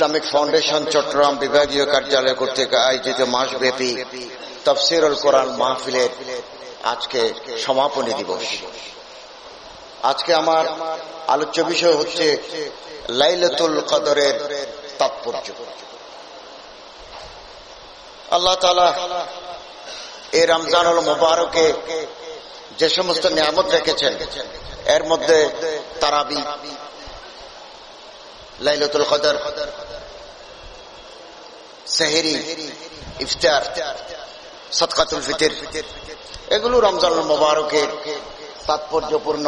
Islamic foundation Chittagong বিভাগীয় কার্যালয় কর্তৃক আয়োজিত মাসব্যাপী তফসিরুল কোরআন মাহফিলের আজকে সমাপনী দিবস। আজকে আমার আলোচ্য বিষয় হচ্ছে লাইলাতুল কদরের তাৎপর্য। আল্লাহ তালা এই রমজানুল মুবারকে যে সমস্ত নিয়ামত রেখেছেন, এর মধ্যে তারাবি লাইলাতুল কদর, সেহেরি, ইফতার সৎকাতুল ফিতির, এগুলো রমজানুল মুবারকের তাৎপর্যপূর্ণ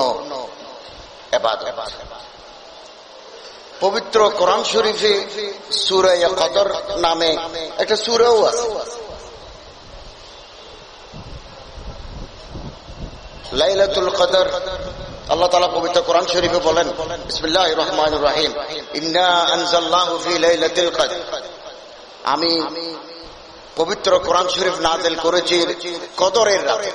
পবিত্র কোরআন শরীফে সুরে কদর নামে একটা সুরেও আছে। লাইলাতুল কদর আল্লাহ তালা পবিত্র কোরআন শরীফে বলেন রহমান রাহিম। আমি পবিত্র কোরআন শরীফ নাযিল করেছি কদরের রাতে।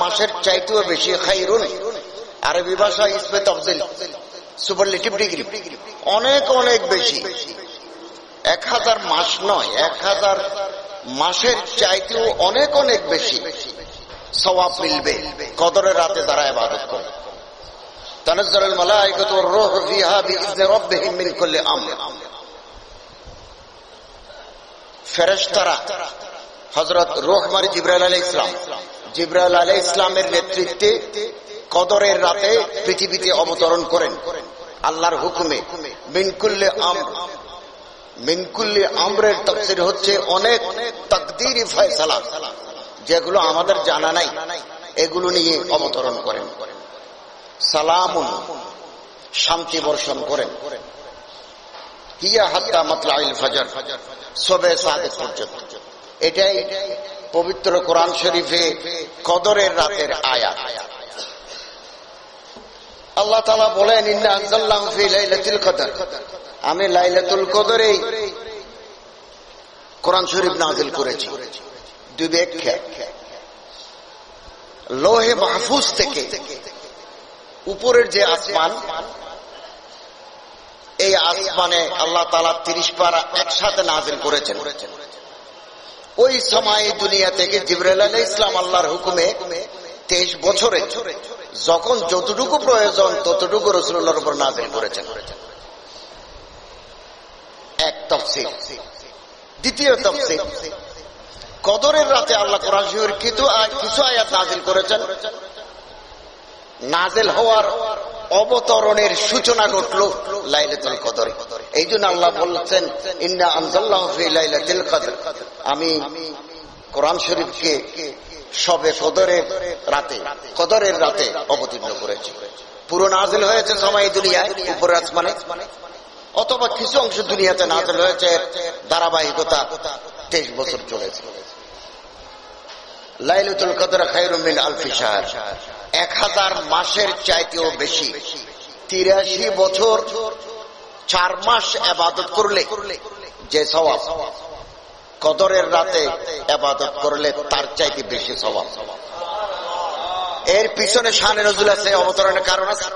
মাসের চাইতেও বেশি খাইরুন আরবি ভাষা ইসমে তফজিল সুপারলেটিভ ডিগ্রি অনেক অনেক বেশি এক হাজার মাস নয় এক হাজার মাসের চাইতেও অনেক অনেক বেশি সওয়াব মিলবে কদরের রাতে তারা ইবাদত করে تنزل الملائكة والروح فيها بإذن ربهم من كل أمر ফেরেশতারা হজরত রোহমারি জিব্রাইল আলাই ইসলাম জিব্রাইল আলাই ইসলামের নেতৃত্বে কদরের রাতে পৃথিবীতে অবতরণ করেন। আল্লাহর হুকুমে মিনকুল্লে আম মিনকুল্লে আমরের তফসির হচ্ছে অনেক তাকদিরি ফয়সালা, যেগুলো আমাদের জানা নাই। এগুলো নিয়ে অবতরণ করেন। সালামুন, শান্তি বর্ষণ করেন। এটাই পবিত্র কোরআন শরীফে কদরের রাতের আয়া আল্লাহ তালা বলেন কদর। আমি লাইলাতুল কদরেই কোরআন শরীফ নাজিল করেছি। লোহে মাহফুজ থেকে উপরের যে আসমান, এই আসমানে আল্লাহ তালা তিরিশ পারা একসাথে নাজিল করেছেন। ওই সময় দুনিয়া থেকে জিবরাল আলী ইসলাম আল্লাহর হুকুমে তেইশ বছরে যখন যতটুকু প্রয়োজন ততটুকু রসুল্লাহর উপর নাজিল করেছেন। এক তফসিল। দ্বিতীয় তফসিল। কদরের রাতে আল্লাহ কোরআন শরীফের কিছু কিছু আয়াত নাজিল করেছেন। নাজেল হওয়ার অবতরণের সূচনা ঘটল লাইলাতুল কদর। এই জন্য আল্লাহ বলছেন, ইন্না আনজাল্লাহু ফি লাইলাতুল কদর। আমি কোরআন শরীফকে সবে কদরের রাতে কদরের রাতে অবতীর্ণ করেছি। পুরো নাজেল হয়েছে সময় দুনিয়ায় উপরে আসমানে। অথবা কিছু অংশ দুনিয়াতে নাজেল হয়েছে ধারাবাহিকতা তেইশ বছর চলেছে। লাইলাতুল কদর খায়রুম মিন আলফি এক হাজার মাসের চাইতেও বেশি, তিরাশি বছর চার মাস আবাদত করলে যে স্বভাব কদরের রাতে আবাদত করলে তার চাইতে বেশি স্বভাব। এর পিছনে শানে নজুল আছে অবতরণের কারণ আছে।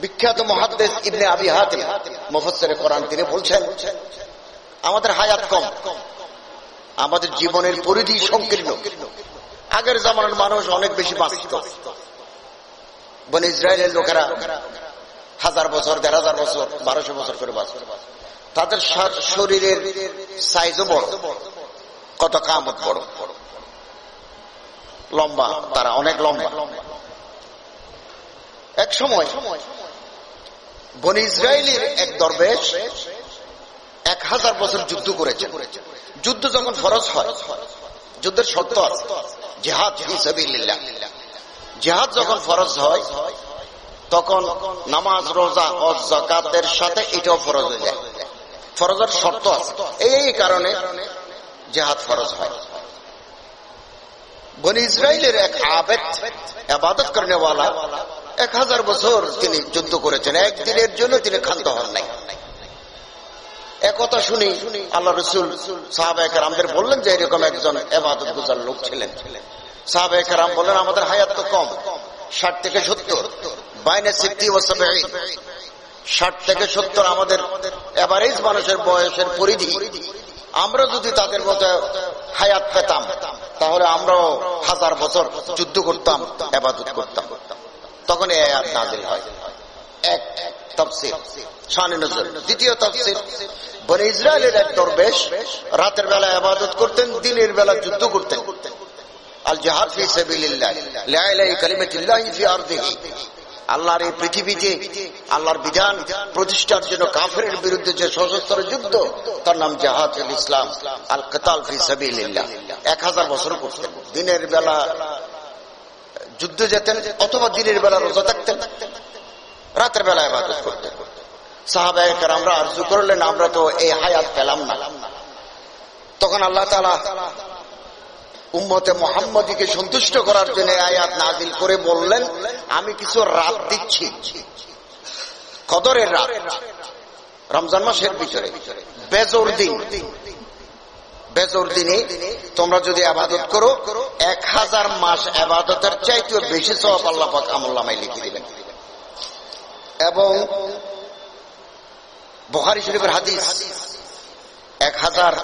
বিখ্যাত মহাদ্দেশ ইবনে আবি হাতিম মুফাসসির কোরআন তিনি বলছেন, আমাদের হায়াত কম, আমাদের জীবনের পরিধি সংকীর্ণ। আগের জামানের মানুষ অনেক বেশি বাঁচিত। বন ইসরায়েলের লোকেরা হাজার বছর, দেড় হাজার বছর, বারোশো বছর করে বাঁচত। তাদের শরীরের সাইজও বড়। কত কামত বড়। লম্বা, তারা অনেক লম্বা। এক সময় বন ইসরায়েলের এক দরবেশ এক হাজার বছর যুদ্ধ করেছে যুদ্ধ যখন ফরজ হয়, যুদ্ধের শর্ত আছে, জেহাদ জেহাদ যখন ফরজ হয়, তখন নামাজ, রোজা, হজ জাকাতের সাথে এটাও ফরজ হয়ে যায়। ফরজের শর্ত আছে। এই কারণে জেহাদ ফরজ হয়। বনি ইসরায়েলের এক আবেদ, আবাদত করেনেওয়ালা এক হাজার বছর তিনি যুদ্ধ করেছেন। একদিনের জন্য তিনি ক্ষান্ত হন নাই। এক কথা শুনি আল্লাহ রসুল সাহাবাহাম বললেন যে এরকম একজন এবাদত গুজার লোক ছিলেন। সাহাবাহাম বললেন, আমাদের হায়াত তো কম, ষাট থেকে সত্তর, বাইনে সিদ্ধি ও ষাট থেকে সত্তর আমাদের এভারেজ মানুষের বয়সের পরিধি। আমরা যদি তাদের মতো হায়াত পেতাম, তাহলে আমরাও হাজার বছর যুদ্ধ করতাম এবাদত করতাম। তখন এই আয়াত নাজিল হয়। এক দ্বিতীয় রাতের আবাদত করতেন, দিনের বেলা যুদ্ধ করতেন। আল আল্লাহর এই পৃথিবীতে আল্লাহর বিধান প্রতিষ্ঠার জন্য কাফের বিরুদ্ধে যে সশস্ত্র যুদ্ধ, তার নাম জাহাজ ইসলাম আল কাতাল ফি এক হাজার বছর করতেন। দিনের বেলা যুদ্ধ যেতেন অথবা দিনের বেলা রোজা থাকতেন। রাতের বেলা আবাদত করতেন। সাহাবাহিকের আমরা আরজু করলেন, আমরা তো এই হায়াত পেলাম না। তখন আল্লাহ তালা উম্মতে মোহাম্মদীকে সন্তুষ্ট করার জন্য আয়াত নাজিল করে বললেন, আমি কিছু রাত দিচ্ছি। কদরের রাত, রমজান মাসের ভিতরে, বেজোর দিন। বেজোর দিনে তোমরা যদি আবাদত করো, এক হাজার মাস আবাদতের চাইতে বেশি সব আল্লাহ পাক আমল্লামাই লিখে দিবেন। এবং বহারি শরীফের হাদিস, এক হাজার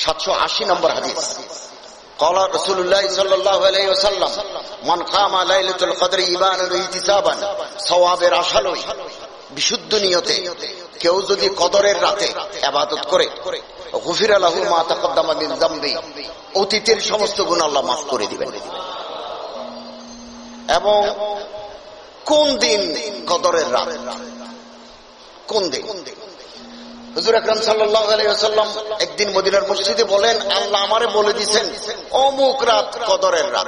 সাতশো আশি নম্বর হাদিস। বিশুদ্ধ নিয়তে কেউ যদি কদরের রাতে আবাদত করে হুফির অতীতের সমস্ত গুণ আল্লাহ মাফ করে দিবেন। এবং কোন দিন কদরের রাত? কোন দিন? হুজুর আকরাম সাল্লাম একদিন মদিনার মসজিদে বলেন, আল্লাহ আমারে বলে দিছেন, অমুক রাত কদরের রাত।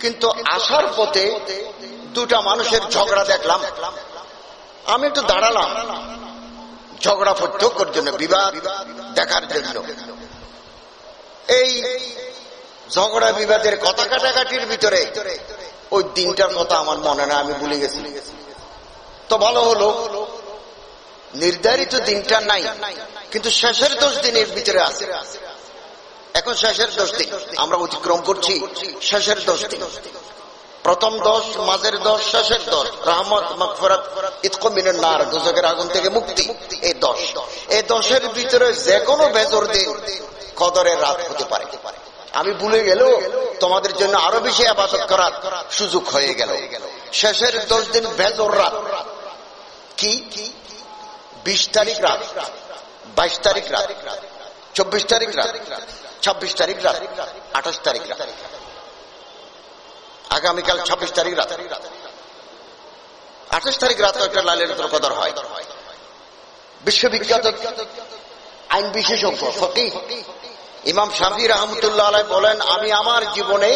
কিন্তু আসার পথে দুটা মানুষের ঝগড়া দেখলাম। আমি একটু দাঁড়ালাম। ঝগড়া প্রত্যক্ষর জন্য, বিবাদ দেখার জন্য। এই ঝগড়া, বিবাদের কথা কাটাকাটির ভিতরে ওই দিনটার কথা আমার মনে না আমি ভুলে গেছি। তো ভালো হলো। নির্ধারিত দিনটা নাই, কিন্তু শেষের দশ দিনের ভিতরে আছে। এখন শেষের দশ দিন, আমরা অতিক্রম করছি শেষের দশ দিন। প্রথম দশ, মাঝের দশ, শেষের দশ, রহমত মকফরত নার, দুজকের আগুন থেকে মুক্তি, এই দশ। এই দশের ভিতরে যে কোনো বেজর দিন কদরের রাত হতে পারে। আমি ভুলে গেল তোমাদের জন্য আরও বেশি আবাদত করার সুযোগ হয়ে গেল। শেষের দশ দিন বেজর রাত। কি? বিশ তারিখ রাত, বাইশ তারিখ রাত, চব্বিশ তারিখ রাত, ছাব্বিশ তারিখ রাত, আঠাশ তারিখ রাত, আগামীকাল ছাব্বিশ তারিখ রাত। আঠাশ তারিখ রাত একটা লালের কদর হয়। বিশ্ববিখ্যাত আইন বিশেষজ্ঞ ফকি ইমাম শাফি রহমতুল্লাহ আলাই বলেন, আমি আমার জীবনে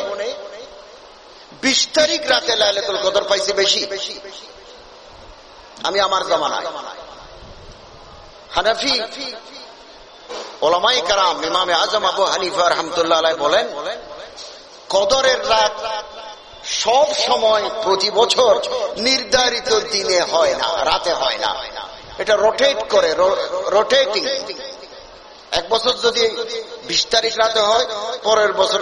বিশ তারিখ রাতে লাইলাতুল কদর পাইছি বেশি। আমি আমার জমানায়। হানাফি। ওলামাই কারাম ইমামে আজম আবু হানিফা রহমতুল্লাহ বলেন, কদরের রাত সব সময় প্রতি বছর নির্ধারিত দিনে হয় না, রাতে হয় না। এটা রোটেট করে রোটেটিং এক বছর যদি বিশ তারিখ রাতে হয়, পরের বছর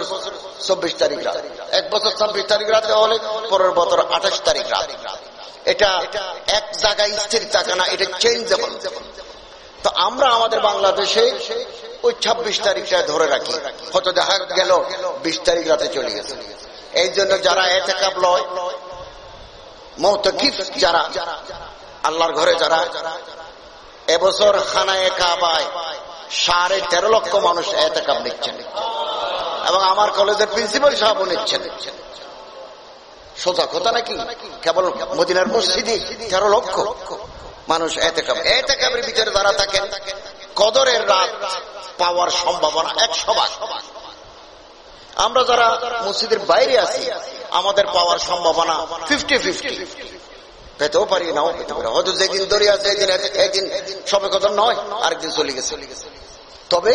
চব্বিশ তারিখ রাত। এক বছর ছাব্বিশ তারিখ রাতে হলে পরের বছর আঠাশ তারিখ রাত। এটা এক জায়গায় স্থির থাকে না, এটা চেঞ্জেবল তো আমরা আমাদের বাংলাদেশে ওই ছাব্বিশ তারিখটায় ধরে রাখি। হয়তো দেখা গেল বিশ তারিখ রাতে চলে গেছে। এই জন্য যারা এতে কাপ লয়, মৌতকিফ যারা, আল্লাহর ঘরে যারা, এবছর খানায় কাবায় সাড়ে তেরো লক্ষ মানুষ এতে কাপ নিচ্ছেন। এবং আমার কলেজের প্রিন্সিপাল সাহেব নিচ্ছেন। সোজা কথা নাকি? কেবল মদিনার মসজিদে তেরো লক্ষ। মানুষ এতে কাপ এতে কাপের ভিতরে যারা থাকেন, কদরের রাত পাওয়ার সম্ভাবনা একশো ভাগ। আমরা যারা মসজিদের বাইরে আছি, আমাদের পাওয়ার সম্ভাবনা ফিফটি ফিফটি পেতেও পারি, নাও পেতে পারি। হয়তো যেদিন ধরে আছে একদিন একদিন সবে কথা নয়, আরেকদিন চলে গেছে। তবে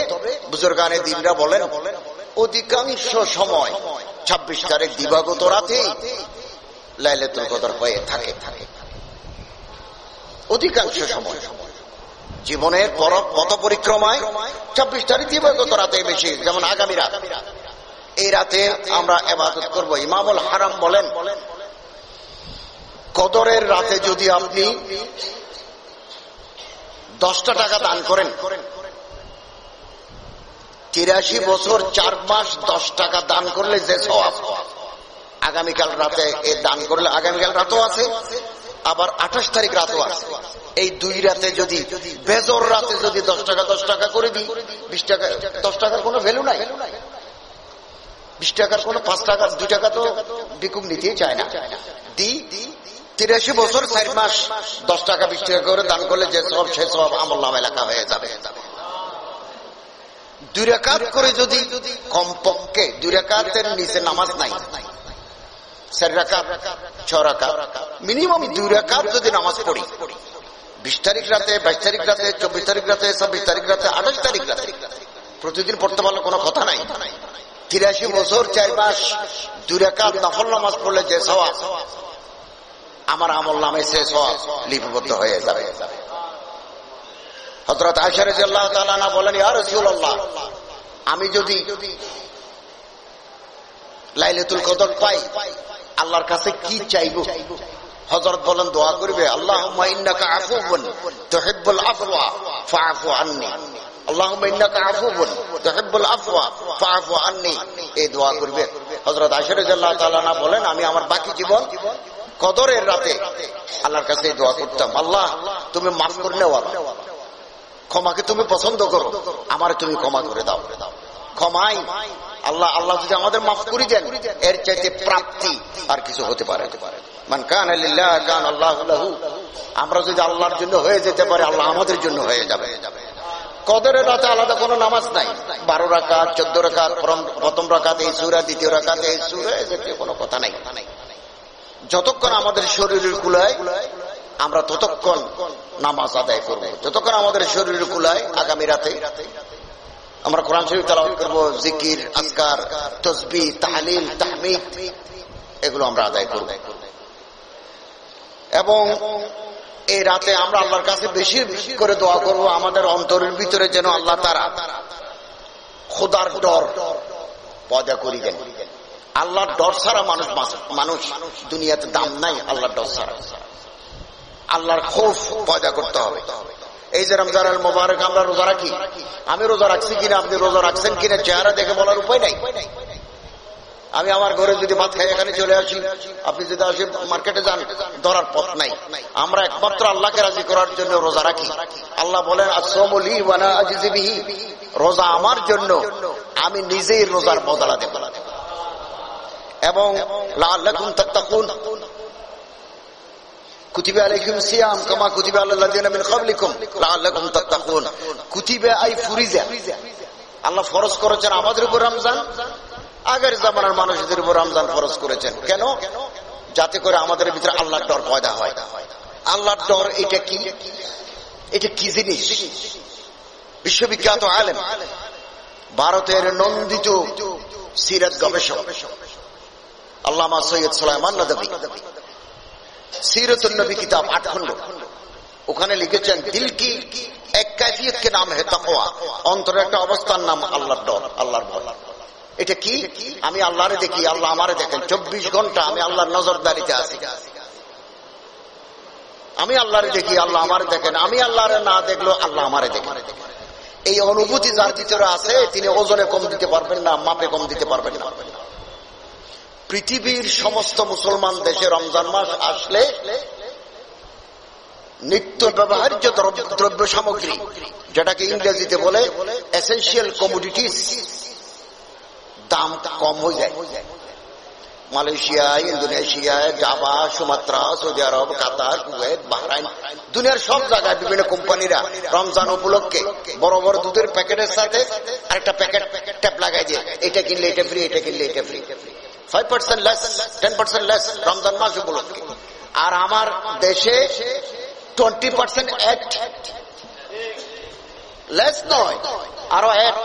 বুজুর্গানে দিনরা বলেন, অধিকাংশ সময় ছাব্বিশ তারিখ দিবাগত রাতে লাইলেতুল কদর হয়ে থাকে থাকে। অধিকাংশ সময়। জীবনের পথ পরিক্রমায় চব্বিশ তারিখ দিবগত রাতে বেশি, যেমন আগামী রাত। এই রাতে আমরা এবাদত করব। ইমামুল হারাম বলেন, কদরের রাতে যদি আপনি দশটা টাকা দান করেন, তিরাশি বছর চার মাস দশ টাকা দান করলে যে সব আগামীকাল রাতে এ দান করলে আগামীকাল রাতও আছে। আবার আঠাশ তারিখ আছে। এই দুই রাতে যদি, বেজর রাতে যদি দশ টাকা দশ টাকা করে দিই, বিশ টাকা, দশ টাকার কোনো ভ্যালু নাই। বিশ টাকার কোনো পাঁচ টাকা দুই টাকা তো বিকুম নিতেই চায় না। দি তিরাশি বছর চার মাস, দশ টাকা, বিশ টাকা করে দান করলে যে সব, সে সব আমল নাম এলাকা হয়ে যাবে। দুই রেখাত করে যদি কমপক্ষে, দুই রেখাতের নিচে নামাজ নাই মিনিমাম দুই যদি নামাজ পড়ি। বিশ তারিখ রাতে, বাইশ তারিখ রাতে, চব্বিশ তারিখ রাতে, ছাব্বিশ তারিখ রাতে, আঠাশ তারিখ রাতে। প্রতিদিন পড়তে পারলে কোনো কথা নাই। তিরাশি বছর, চার মাস, দুই নফল নামাজ পড়লে যে সওয়াব, আমার আমল নামে সে সওয়াব লিপিবদ্ধ হয়ে যাবে। হজরত বলেন আমি যদি লাইলেতুল কদর পাই আল্লাহর কাছে কি চাইব? হজরত বলেন, দোয়া করবে। আল্লাহ তুমি পছন্দ করো। আমার তুমি ক্ষমা করে দাও। ক্ষমাই আল্লাহ আল্লাহ যদি আমাদের মাফ করে দেন, এর চাইতে প্রাপ্তি আর কিছু হতে পারে মান কান আলিল্লাহ কান আল্লাহ আমরা যদি আল্লাহর জন্য হয়ে যেতে পারে, আল্লাহ আমাদের জন্য হয়ে যাবে। কদরের রাতে আলাদা কোনো নামাজ নাই। বারো রাকাত, চোদ্দ রাকাত, প্রথম রাকাত এই সুরা, দ্বিতীয় রাকাত এই সুরা এদের কোনো কথা নাই। যতক্ষণ আমাদের শরীরের কুলায়, আমরা ততক্ষণ নামাজ আদায় করব। যতক্ষণ আমাদের শরীরের কুলায়, আগামী রাতে আমরা কোরআন শরীফ তালাওয়াত করব, জিকির আসকার তসবি তাহলিল, তাহমিদ, এগুলো আমরা আদায় করব। এবং এই রাতে আমরা আল্লাহর কাছে বেশি বেশি করে দোয়া করব, আমাদের অন্তরের ভিতরে যেন আল্লাহ তারা খোদার ডর পয়দা করি দেন। আল্লাহর ডর ছাড়া মানুষ মানুষ দুনিয়াতে দাম নাই, আল্লাহর ডর ছাড়া। আল্লাহর খোফ পয়দা করতে হবে। এই যে রমজান আল মোবারক, আমরা রোজা রাখি। আমি রোজা রাখছি কিনা, আপনি রোজা রাখছেন কিনা, চেহারা দেখে বলার উপায় নাই। আমি আমার ঘরে যদি ভাত খাই, এখানে চলে আসি। আপনি যদি আসি মার্কেটে যান, ধরার পথ নাই। আমরা একমাত্র আল্লাহকে রাজি করার জন্য রোজা রাখি। আল্লাহ বলেন রোজা আমার জন্য, আমি নিজেই রোজার বদলা দেব। এবং আল্লাহ ফরজ করেছেন আমাদের উপর রমজান, আগের জামানার মানুষদের উপর রমজান ফরজ করেছেন। কেন? যাতে করে আমাদের ভিতরে আল্লাহর ডর পয়দা হয়। আল্লাহর ডর এটা কি? এটা কি জিনিস? বিশ্ববিখ্যাত আলেম, ভারতের নন্দিত সিরাজ গবেষক, আল্লামা সৈয়দ সোলাইমান নবী কিতাব আট খন্ড ওখানে লিখেছেন দিল কি নাম হে তাকওয়া। অন্তরের একটা অবস্থার নাম আল্লাহর ডর, আল্লাহর ভয়। এটা কি? আমি আল্লাহরে দেখি, আল্লাহ আমারে দেখেন। চব্বিশ ঘণ্টা আমি আল্লাহর নজরদারিতে আছি। আমি আল্লাহরে দেখি, আল্লাহ আমারে দেখেন। আমি আল্লাহরে না দেখল আল্লাহ আমারে দেখেন। এই অনুভূতি যার ভিতরে আছে, তিনি ওজনে কম দিতে পারবেন না, মাপে কম দিতে পারবেন না। পৃথিবীর সমস্ত মুসলমান দেশে রমজান মাস আসলে নিত্য ব্যবহার্য দ্রব্য সামগ্রী, যেটাকে ইংরেজিতে বলে এসেন্সিয়াল কমোডিটিস দাম কম হয়ে যায়। মালয়েশিয়ায় ইন্দোনেশিয়ায় Java, Sumatra, Saudi Arab, Qatar, Kuwait, Bahrain, দুনিয়ার সব জায়গায় বিভিন্ন কোম্পানিরা রমজান উপলক্ষে বড় বড় দুধের প্যাকেটের সাথে আরেকটা প্যাকেট ট্যাপ লাগাই দিয়ে, এটা কিনলে এটা ফ্রি এটা কিনলে এটা free five percent less ten percent less Ramzan মাস উপলক্ষে। আর আমার দেশে টোয়েন্টি পার্সেন্ট অ্যাক্ট লেস নয়, আরও এক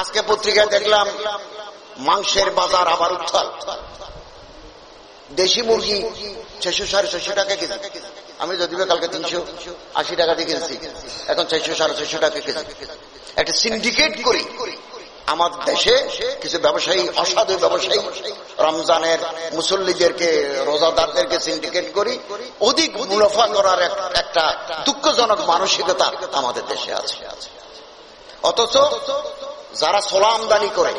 আজকে পত্রিকায় দেখলাম, মাংসের বাজার আবার উত্থাল। দেশি মুরগি ছশো সাড়ে ছশো টাকা কেজি। আমি যদি কালকে তিনশো আশি টাকা দিয়ে কিনছি, এখন চারশো সাড়ে চারশো টাকা কেজি। একটা সিন্ডিকেট করি। আমাদের দেশে কিছু ব্যবসায়ী, অসাধু ব্যবসায়ী, রমজানের মুসল্লিদেরকে, রোজাদারদেরকে সিন্ডিকেট করি। অধিক মুনাফা করার একটা দুঃখজনক মানসিকতা আমাদের দেশে আছে। অথচ যারা সোলা আমদানি করে,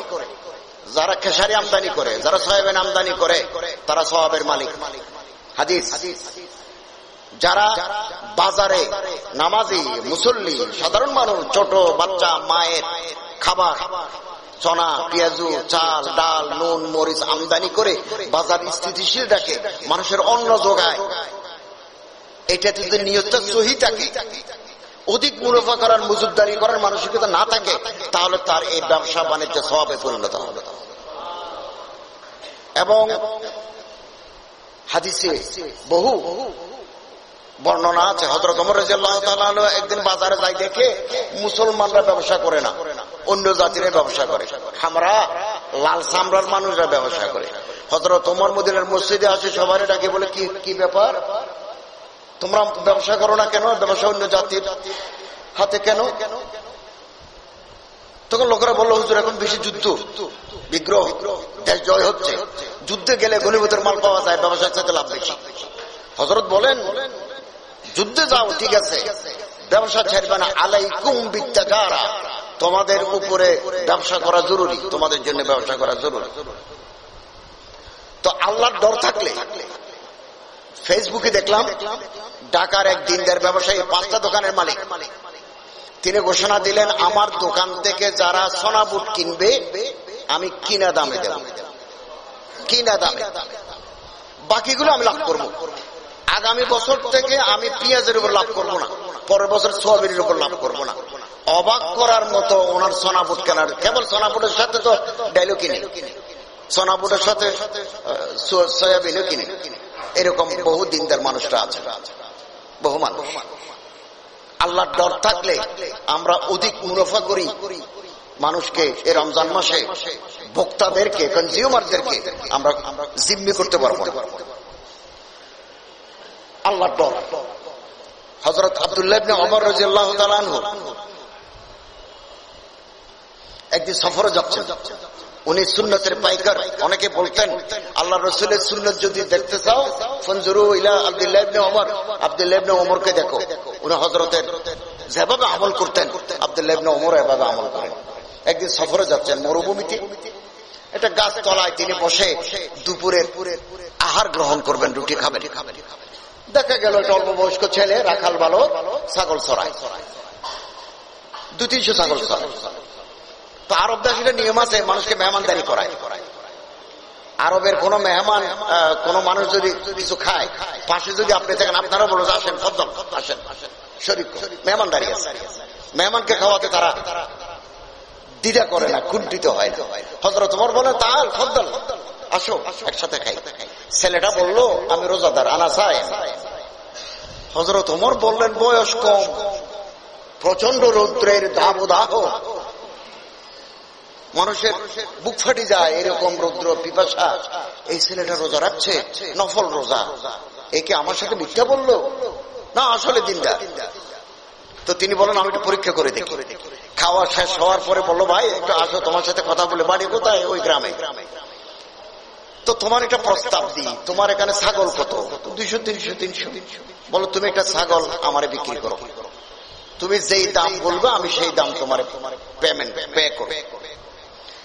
যারা খেসারি আমদানি করে, যারা সয়াবেন আমদানি করে, তারা সবাবের মালিক। হাদিস। যারা বাজারে নামাজি, মুসল্লি, সাধারণ মানুষ, ছোট বাচ্চা, মায়ের খাবার, চনা, পেঁয়াজু, চাল, ডাল, নুন, মরিচ আমদানি করে বাজার স্থিতিশীল রাখে মানুষের অন্ন যোগায়। এটাতে যদি নিয়তটা সহি থাকে, অধিক মুনাফা করার মজুদারি করার মানসিকতা না থাকে, তাহলে তার এই ব্যবসা বাণিজ্য স্বভাবে পরিণত হবে। এবং হাদিসে বহু বর্ণনা আছে। হজরত অমর একদিন বাজারে যাই দেখে মুসলমানরা ব্যবসা করে না। অন্য জাতিরা ব্যবসা করে। আমরা লাল সামরার মানুষরা ব্যবসা করে। হজরত ওমর মদিনার মসজিদে আসে, সবাই ডাকে বলে, কি কি ব্যাপার? তোমরা ব্যবসা করো না কেন? ব্যবসা অন্য জাতির হাতে কেন? তখন লোকেরা বলল, হুজুর, এখন বেশি যুদ্ধ। বিগ্রহ। দেশ জয় হচ্ছে। যুদ্ধে গেলে গণিবতের মাল পাওয়া যায়, ব্যবসার সাথে লাভ বেশি। হজরত বলেন, যুদ্ধে যাও, ঠিক আছে। ব্যবসা ছাড়বে না। আলাই কুম বিদ্যাকারা তোমাদের উপরে ব্যবসা করা জরুরি, তোমাদের জন্য ব্যবসা করা জরুরি। তো আল্লাহর ডর থাকলে ফেসবুকে দেখলাম, ঢাকার এক দিনদার ব্যবসায়ী, পাঁচটা দোকানের মালিক। তিনি ঘোষণা দিলেন, আমার দোকান থেকে যারা সোনা বুট কিনবে, আমি কিনা দামে দেব। কিনা দামে। বাকিগুলো আমি লাভ করব। আগামী বছর থেকে আমি পেঁয়াজের উপর লাভ করব না। পরের বছর সোয়াবিনের উপর লাভ করব না। অবাক করার মতো ওনার সোনাবুট কেনার। কেবল সোনাবুটের সাথে তো ডাইলও কিনে। সোনাবুটের সাথে সয়াবিনও কিনে। এরকম বহু দিনদার মানুষরা আছে। বহু মানুষ। আল্লাহর ডর থাকলে আমরা অধিক মুনাফা করি। মানুষকে এই রমজান মাসে, ভোক্তাদেরকে কনজিউমারদেরকে আমরা জিম্মি করতে পারব না। আল্লাহর ডর হজরত আবদুল্লাহ অমর রাজিয়াল্লাহ তালানহ একদিন সফরে যাচ্ছেন। উনি সুন্নতের পাইকার। অনেকে বলতেন, আল্লাহ রসুলের সুন্নত যদি দেখতে চাও ফঞ্জুরু ইলা আবদুল্লাহ ইবনে ওমর। আবদুল্লাহ ইবনে ওমরকে দেখো। উনি হজরতের যেভাবে আমল করতেন, আবদুল্লাহ ইবনে ওমর এভাবে আমল করেন। একদিন সফরে যাচ্ছেন মরুভূমিতে একটা গাছ তলায় তিনি বসে দুপুরের আহার গ্রহণ করবেন, রুটি খাবেন। দেখা গেল একটা অল্প বয়স্ক ছেলে, রাখাল ভালো ছাগল ছড়ায়। দু তিনশো ছাগল ছড়ায়। তো আরব দেশের নিয়ম আছে, মানুষকে মেহমানদারি করায়। আরবের কোন মেহমান কোন মানুষ যদি কিছু খায়, পাশে যদি আপনি থাকেন আপনারা বলো আসেন ফদ্দল আসেন। শরীফ মেহমানদারি আছে। মেহমানকে খাওয়াতে তারা দ্বিধা করে না, কুণ্ঠিত হয় হজরত তোমার বলে, তার ফদ্দল আসো, একসাথে খাই। ছেলেটা বলল, আমি রোজাদার, আনা চাই হজরত ওমর বললেন, বয়স কম প্রচণ্ড রৌদ্রের দাবদাহ। মানুষের বুক ফাটি যায়, এরকম রৌদ্র পিপাসা। এই ছেলেটা রোজা রাখছে, নফল রোজা। একে আমার সাথে মিথ্যা বলল? না, আসলে দিনদার তো তিনি বলেন, আমি একটু পরীক্ষা করে দেখি। খাওয়া শেষ হওয়ার পরে বলল, ভাই, একটু আসো, তোমার সাথে কথা বলে বাড়ি কোথায়? ওই গ্রামে। তো তোমার একটা প্রস্তাব দিই, তোমার এখানে ছাগল কত? দুইশো, তিনশো তিনশো। বলো, তুমি একটা ছাগল আমারে বিক্রি করো। তুমি যেই দাম বলব, আমি সেই দাম তোমার পেমেন্ট পে করো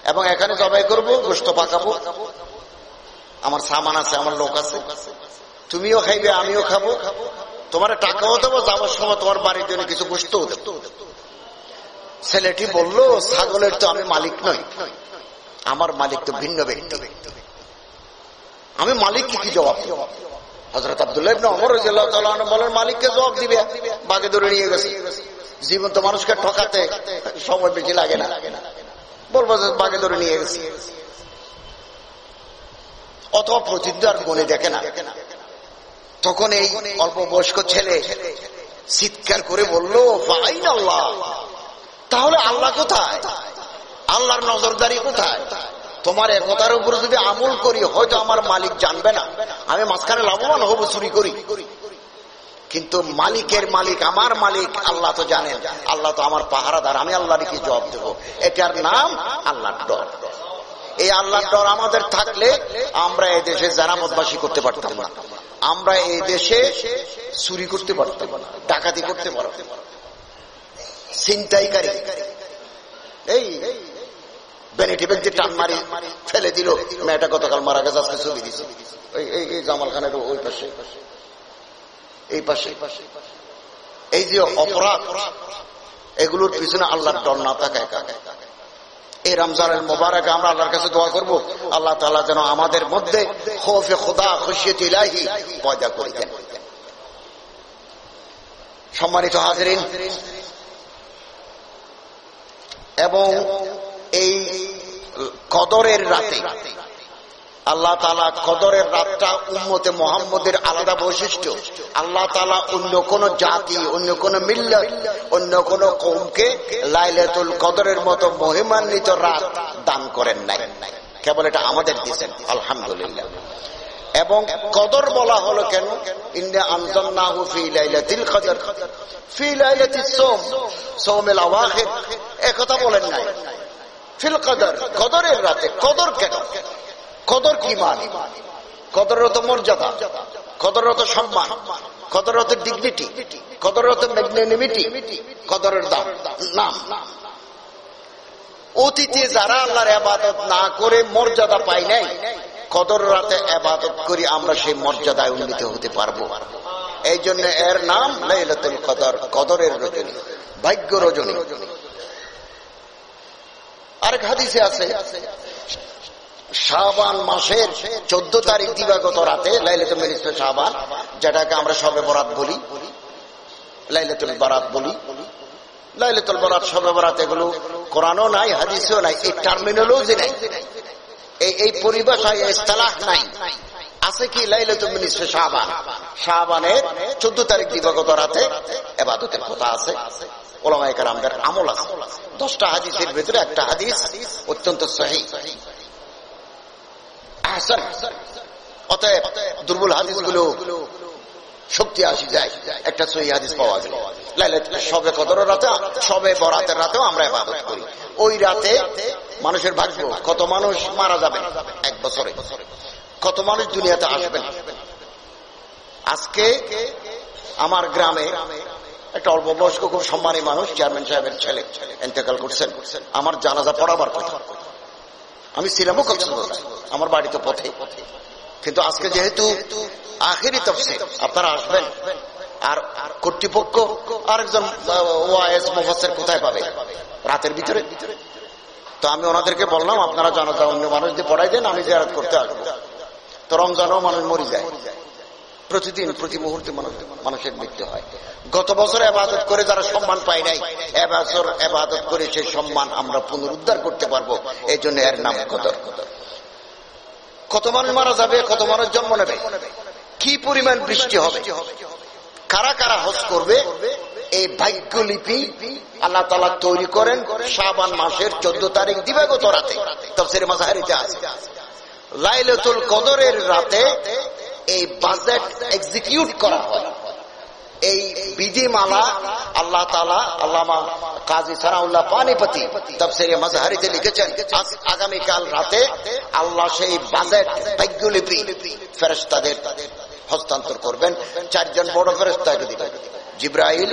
এবং এখানে জবাই করব গোস্ত পাকাবো। আমার সামান আছে, আমার লোক আছে। তুমিও খাইবে, আমিও খাব। তোমার টাকাও দেবো, যাওয়ার সময় তোমার বাড়ির জন্য কিছু দেবো। ছেলেটি বলল, ছাগলের তো আমি মালিক নই। আমার মালিক তো ভিন্ন ব্যক্তি। আমি মালিককে কি জবাব হজরত আবদুল্লাহ অমর বলেন, মালিককে জবাব দিবে, বাগে ধরে নিয়ে গেছে। জীবন্ত মানুষকে ঠকাতে সময় বেশি লাগে না। বলব যে বাগে ধরে নিয়ে গেছে। অথবা প্রতিদ্বার গণে দেখে না। তখন এই অল্প বয়স্ক ছেলে চিৎকার করে বলল আল্লাহ তাহলে আল্লাহ কোথায়? আল্লাহর নজরদারি কোথায়? তোমার একতার উপরে যদি আমল করি, হয়তো আমার মালিক জানবে না। আমি মাঝখানে লাভবান হব, চুরি করি। কিন্তু মালিকের মালিক, আমার মালিক, আল্লাহ তো জানেন। আল্লাহ তো আমার পাহারাদার, আমি আল্লাহর কি জবাব দেব? এটার নাম আল্লাহর ডর। এই আল্লাহর ডর আমাদের থাকলে আমরা এই দেশে যারা বদমাসি করতে পারতাম না। আমরা এই দেশে চুরি করতে পারতাম না, ডাকাতি করতে পারতাম ছিনতাইকারী। এই টান মারি, ফেলে দিল, মেয়েটা গতকাল মারা গেছে, আজকে ছবি দিছে। এই জামাল খানের ওই পাশে। এই পাশে। এই যে অপরাধ, এগুলোর পিছনে আল্লাহর ডর না থাকে এই রমজানের মোবারকে আমরা আল্লাহর কাছে দোয়া করব। আল্লাহ তালা যেন আমাদের মধ্যে খোফে খোদা, খুশিয়ত ইলাহি করে দেন। সম্মানিত হাজরিন, এবং এই কদরের রাতে আল্লাহ তালা কদরের রাতটা উম্মতে মোহাম্মদের আলাদা বৈশিষ্ট্য। আল্লাহ তালা অন্য কোন জাতি, অন্য কোন মিল্ল অন্য কোন কৌমকে লাইলাতুল কদরের মতো মহিমান্বিত রাত দান করেন নাই। কেবল এটা আমাদের দিচ্ছেন আলহামদুলিল্লাহ। এবং কদর বলা হলো কেন? ইন্ডিয়া ফি লাইলাতিল সোম একথা বলেন নাই। ফিল কদর, কদরের রাতে কদর কেন? কদর কি মান? কদরত মর্যাদা কদরত সম্মান কদরত ডিগনিটি কদরত ম্যাগনেনিমিটি কদরের দাম, নাম। অতীতে যারা আল্লাহর আবাদত না করে মর্যাদা পাই নাই কদর রাতে আবাদত করি আমরা সেই মর্যাদায় উন্নীত হতে পারব। এই জন্য এর নাম লাইলাতুল কদর, কদরের রজনী, ভাগ্য রজনী। আরেক হাদিসে আছে শাহবান মাসের চোদ্দ তারিখ দিবাগত রাতে লাইলাতুল মিনিস্টার শাহবান যেটাকে আমরা সবে বরাত বলি। লাইলাতুল বারাত বলি। লাইলাতুল বরাত সবে বরাত এগুলো কোরআনও নাই, হাদিসও নাই, এই টার্মিনোলজি নাই। এই পরিভাষায় ইস্তালাহ নাই। আছে কি লাইলাতুল মিনিস্টার শাহবান শাহবানের চোদ্দ তারিখ দিবাগত রাতে এবাদতের কথা আছে। আমল আছে। দশটা হাদিসের ভিতরে একটা হাদিস অত্যন্ত সহি। আহসান। অতএব দুর্বল হাদিসগুলো শক্তি আসি যায়। একটা হাদিস পাওয়া গেল। সবে রাতে সবে বরাতের রাতেও আমরা করি। ওই রাতে মানুষের ভাগ্য, কত মানুষ মারা যাবে এক বছরে। কত মানুষ দুনিয়াতে আসবেন। আজকে আমার গ্রামে একটা অল্প বয়স্ক খুব সম্মানী মানুষ, চেয়ারম্যান সাহেবের ছেলে। এতেকাল করছেন। আমার জানাজা পড়াবার কথা। আমি ছিলামও কক্সবাজার আমার বাড়িতে পথে। কিন্তু আজকে যেহেতু আখেরি তফসে আপনারা আসবেন। আর কর্তৃপক্ষ আরেকজন ওয়াইএস মুফাসের কোথায় পাবে? রাতের ভিতরে। তো আমি ওনাদেরকে বললাম, আপনারা জনতা অন্য মানুষ মানুষদের পড়াই দেন, আমি জেরাত করতে আসব। তো রমজানও মানুষ মরি যায়। প্রতিদিন, প্রতি মুহূর্তে মানুষের মৃত্যু হয়। গত বছর আবাদত করে যারা সম্মান পায় নাই এবছর আবাদত করে সেই সম্মান আমরা পুনরুদ্ধার করতে পারব। এই জন্য এর নাম কদর কত মানুষ মারা যাবে, কত মানুষ জন্ম নেবে? কি পরিমাণ বৃষ্টি হবে? কারা কারা হজ করবে? এই ভাগ্যলিপি আল্লাহ তালা তৈরি করেন শাবান মাসের চোদ্দ তারিখ দিবাগত রাতে। তফসির মাসাহারিতে আছে। লাইলতুল কদরের রাতে এই বাজেট এক্সিকিউট করা হয়। এই বিধিমালা আল্লাহ তালা আল্লামা কাজী সারাউল্লাহ পানিপতি তফসিরে মাজহারিতে লিখেছেন আগামীকাল রাতে আল্লাহ সেই বাজেট ভাগ্যলিপি ফেরেস্তাদের হস্তান্তর করবেন। চারজন বড় ফেরেস্তাকে দিবেন। জিব্রাইল,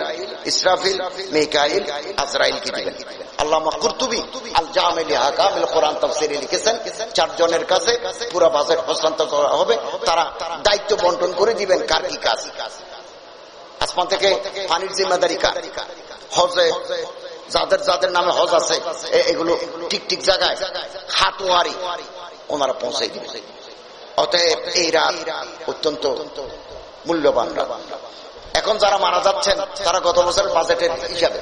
ইসরাফিল, মেকাইল আজরাইলকে দিবেন? আল্লামা কুর্তুবি আল জামিল হাকামিল কোরআন তাফসিরে লিখেছেন চারজনের কাছে পুরো বাজেট হস্তান্তর করা হবে, তারা দায়িত্ব বন্টন করে দিবেন কার কি কাজ? আসমান থেকে পানির জিম্মাদারি কার? হজে, যাদের যাদের নামে হজ আছে এগুলো ঠিক ঠিক জায়গায় হাতুয়ারি ওনারা পৌঁছে দিবে অতএব এই রাত অত্যন্ত মূল্যবান এখন যারা মারা যাচ্ছেন, তারা গত বছরের বাজেটের হিসাবে।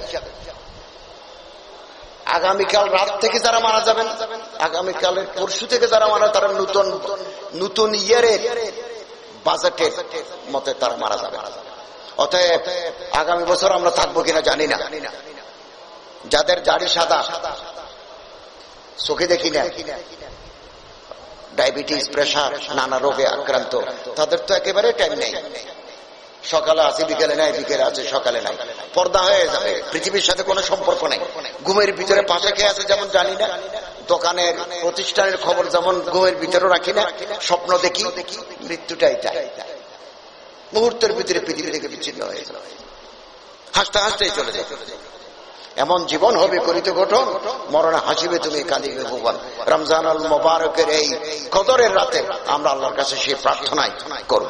আগামীকাল রাত থেকে যারা মারা যাবেন, আগামীকালের পরশু থেকে যারা মারা তারা নতুন নতুন ইয়ারের বাজেটের মতে তারা মারা যাবে অতএব আগামী বছর আমরা থাকব কিনা জানি না। যাদের জারি সাদা, চোখে দেখি না, ডায়াবেটিস, প্রেশার, নানা রোগে আক্রান্ত, তাদের তো একেবারে টাইম নেই। সকালে আছে, বিকেলে নাই, বিকেলে আছে, সকালে নাই। পর্দা হয়ে যাবে, পৃথিবীর সাথে কোনো সম্পর্ক নাই। ঘুমের ভিতরে পাশে খেয়ে আছে যেমন জানি না। দোকানের প্রতিষ্ঠানের খবর যেমন ঘুমের ভিতরে রাখি না। স্বপ্ন দেখি, মৃত্যুটা এটা মুহূর্তের ভিতরে পৃথিবী থেকে বিচ্ছিন্ন হয়ে যাবে। হাসতে হাসতেই চলে যায় এমন জীবন হবে করিতে গঠন মরণে হাসিবে তুমি, কাঁদিবে ভুবন রমজান আল মোবারকের এই কদরের রাতে আমরা আল্লাহর কাছে সেই প্রার্থনাই করব।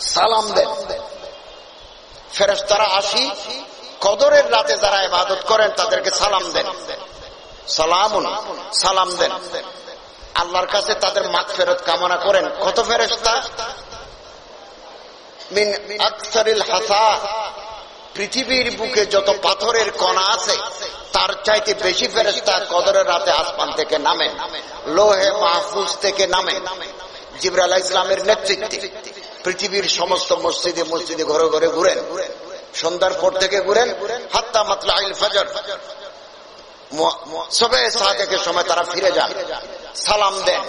সালাম দেন ফেরেশতারা আসি, কদরের রাতে যারা ইবাদত করেন তাদেরকে সালাম দেন। সালামুন, সালাম দেন। আল্লাহর কাছে তাদের মাগ ফেরত কামনা করেন। কত ফেরেস্তা মিন আকসারিল হাসা পৃথিবীর বুকে যত পাথরের কণা আছে, তার চাইতে বেশি ফেরেস্তা কদরের রাতে আসমান থেকে নামে। লোহে মাহফুজ থেকে নামে। জিবরাল ইসলামের নেতৃত্বে। পৃথিবীর সমস্ত মসজিদে মসজিদে ঘরে ঘরে ঘুরেন। সন্ধ্যার পর থেকে ঘুরেন। হাত্তা মাতলা আইল ফাজর সবে সাহায্যের সময় তারা ফিরে যান। সালাম দেন।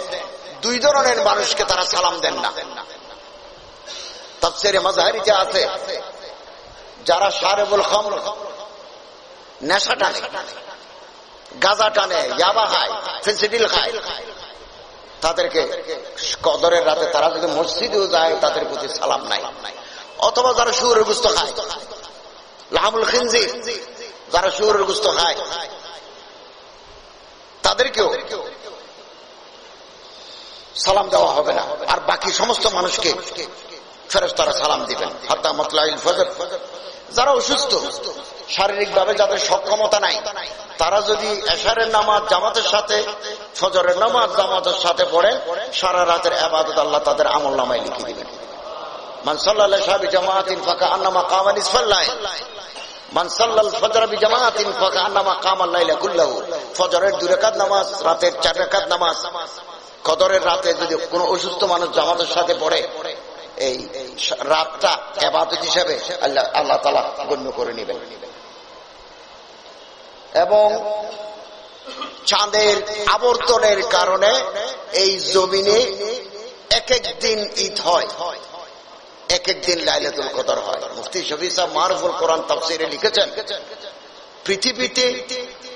দুই ধরনের মানুষকে তারা সালাম দেন না। তাফসিরে মাজাহারিতে আছে, যারা সারেবুল খামর, নেশা টানে, গাজা টানে খায়, ফেন্সিডিল খায়। তাদেরকে কদরের রাতে তারা যদি মসজিদেও যায়, তাদের প্রতি সালাম নাই। অথবা যারা শুয়োরের গুস্ত খায়, লাহামুল খিনজি, যারা শুয়োরের গুস্ত খায়, তাদেরকেও সালাম দেওয়া হবে না। আর বাকি সমস্ত মানুষকে ফেরত তারা সালাম দিবেন। মতলাইল ফজর। যারা অসুস্থ শারীরিক ভাবে যাদের সক্ষমতা নাই, তারা যদি এশারের নামাজ জামাতের সাথে, ফজরের নামাজ জামাতের সাথে পড়েন সারা রাতের আবাদত আল্লাহ তাদের আমল নামায় লিখে দিবেন। কদরের রাতে যদি কোনো অসুস্থ মানুষ জামাতের সাথে পড়ে এই রাতটা এবাদত হিসাবে আল্লাহ আল্লাহ তালা গণ্য করে নেবেন। এবং চাঁদের আবর্তনের কারণে এই জমিনে এক এক দিন ঈদ হয়। এক এক দিন লাইলাতুল কদর হয়। মুফতি শফি সাহেব মারফুল কোরআন তাফসিরে লিখেছেন, পৃথিবীতে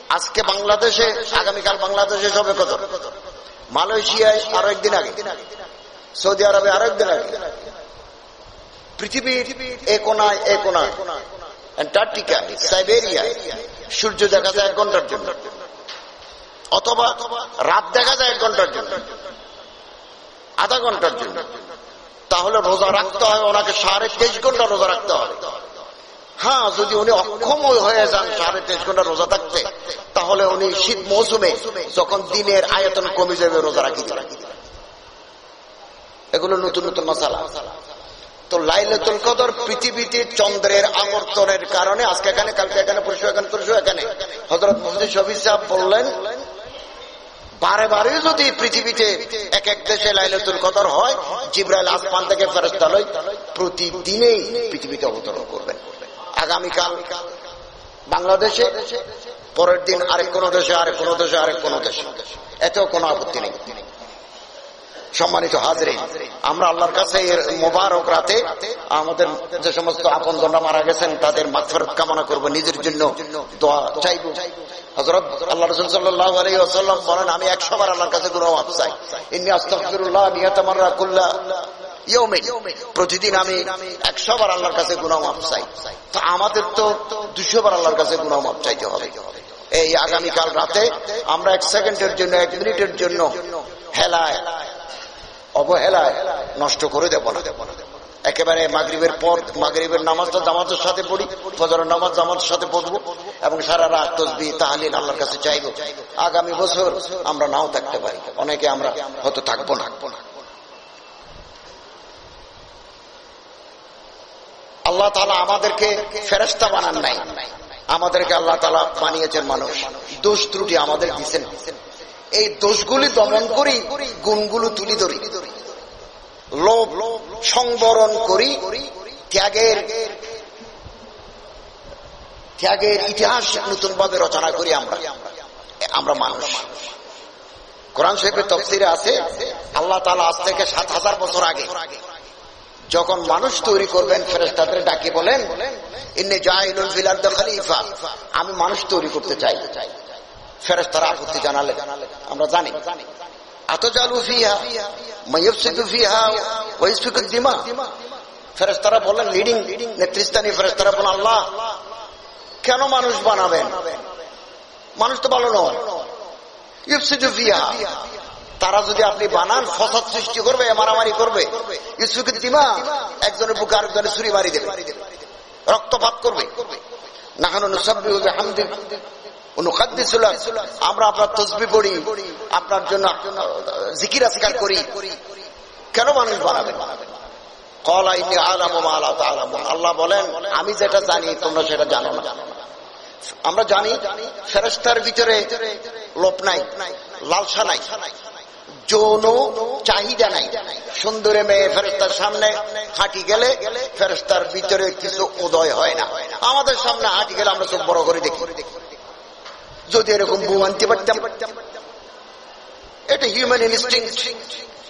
আজকে বাংলাদেশে, আগামীকাল বাংলাদেশে সবে কদর। মালয়েশিয়ায় আরও একদিন আগে। সৌদি আরবে আরও একদিন পৃথিবীর সূর্য দেখা যায় এক ঘণ্টার জন্য। অথবা রাত দেখা যায় এক ঘণ্টার জন্য। আধা ঘণ্টার জন্য। তাহলে রোজা রাখতে হয়, ওনাকে সাড়ে তেইশ ঘণ্টা রোজা রাখতে হবে। হ্যাঁ যদি উনি অক্ষম হয়ে যান সাড়ে তেইশ ঘণ্টা রোজা থাকতে তাহলে উনি শীত মৌসুমে যখন দিনের আয়তন কমে যাবে, রোজা রাখি রাখি। এগুলো নতুন নতুন মশালা। তো লাইলাতুল কদর পৃথিবীতে চন্দ্রের আবর্তনের কারণে, আজকে এখানে, কালকে এখানে, পরশু এখানে পরশু এখানে। হজরত মুফতি শফি সাহেব বললেন, বারে বারে যদি পৃথিবীতে এক এক দেশে লাইলাতুল কদর হয়, জিব্রাইল আসমান থেকে ফেরস্তালয় প্রতিদিনেই পৃথিবীতে অবতরণ করবেন। আগামীকাল বাংলাদেশে, পরের দিন আরেক কোন দেশে, আরেক কোন দেশে, আরেক কোন দেশে। এতেও কোনো আপত্তি নেই। সম্মানিত হাজরে আমরা আল্লাহর কাছে এর মোবারক রাতে আমাদের যে সমস্ত আপন জনরা মারা গেছেন, তাদের মাগফিরাত কামনা করব, নিজের জন্য দোয়া চাইব। আমি 100 বার আল্লাহর কাছে প্রতিদিন আমি আল্লাহর কাছে চাই। তো আমাদের তো দুশো বার আল্লাহর কাছে গুনাহ মাফ চাইতে হবে। এই আগামীকাল রাতে আমরা এক সেকেন্ডের জন্য, এক মিনিটের জন্য হেলায় অবহেলায় নষ্ট করে দেব না। একেবারে মাগরীবের পর মাগরীবের নামাজটা জামাতের সাথে পড়ি, ফজরের নামাজ জামাতের সাথে পড়ব এবং সারা রাত তসবি, তাহলিল আল্লাহর কাছে চাইব। আগামী বছর আমরা নাও থাকতে পারি। অনেকে আমরা হয়তো থাকব না। আল্লাহ তালা আমাদেরকে ফেরস্তা বানান নাই। আমাদেরকে আল্লাহ তালা বানিয়েছেন মানুষ। দোষ ত্রুটি আমাদের দিচ্ছেন এই দোষগুলি দমন করি, গুণগুলো তুলি ধরি। লোভ সংবরণ করি, ত্যাগের ত্যাগের ইতিহাস নতুন ভাবে রচনা করি আমরা। আমরা মানুষ। কোরআন শরীফের তফসিরে আছে, আল্লাহ তালা আজ থেকে সাত হাজার বছর আগে যখন মানুষ তৈরি করবেন ফেরেস্তাদের ডাকে বলেন, ইন্নে আমি মানুষ তৈরি করতে চাই। ফেরেস্তারা আপত্তি জানালে। আমরা জানি। তারা যদি আপনি বানান, ফসাদ সৃষ্টি করবে, মারামারি করবে। ইসফিকু দিমা, একজনের বুকে আরেকজনের ছুরি মারি দেবে। রক্তপাত করবে। বিহামদিহি। আমরা আপনার তসবি পড়ি, আপনার জন্য জিকির আসিকার করি। কেন মানুষ বানাবেন আল্লাহ বলেন, আমি যেটা জানি, তোমরা সেটা জানো না। আমরা জানি ফেরস্তার ভিতরে লোপ নাই, লালসা নাই, যৌন চাহিদা নাই। সুন্দরে মেয়ে ফেরস্তার সামনে হাঁটি গেলে ফেরস্তার ভিতরে কিছু উদয় হয় না। আমাদের সামনে হাঁটি গেলে আমরা চোখ বড় করে দেখি। যদি এরকম বউ আনতে পারতাম, এটা হিউম্যান ইনস্টিং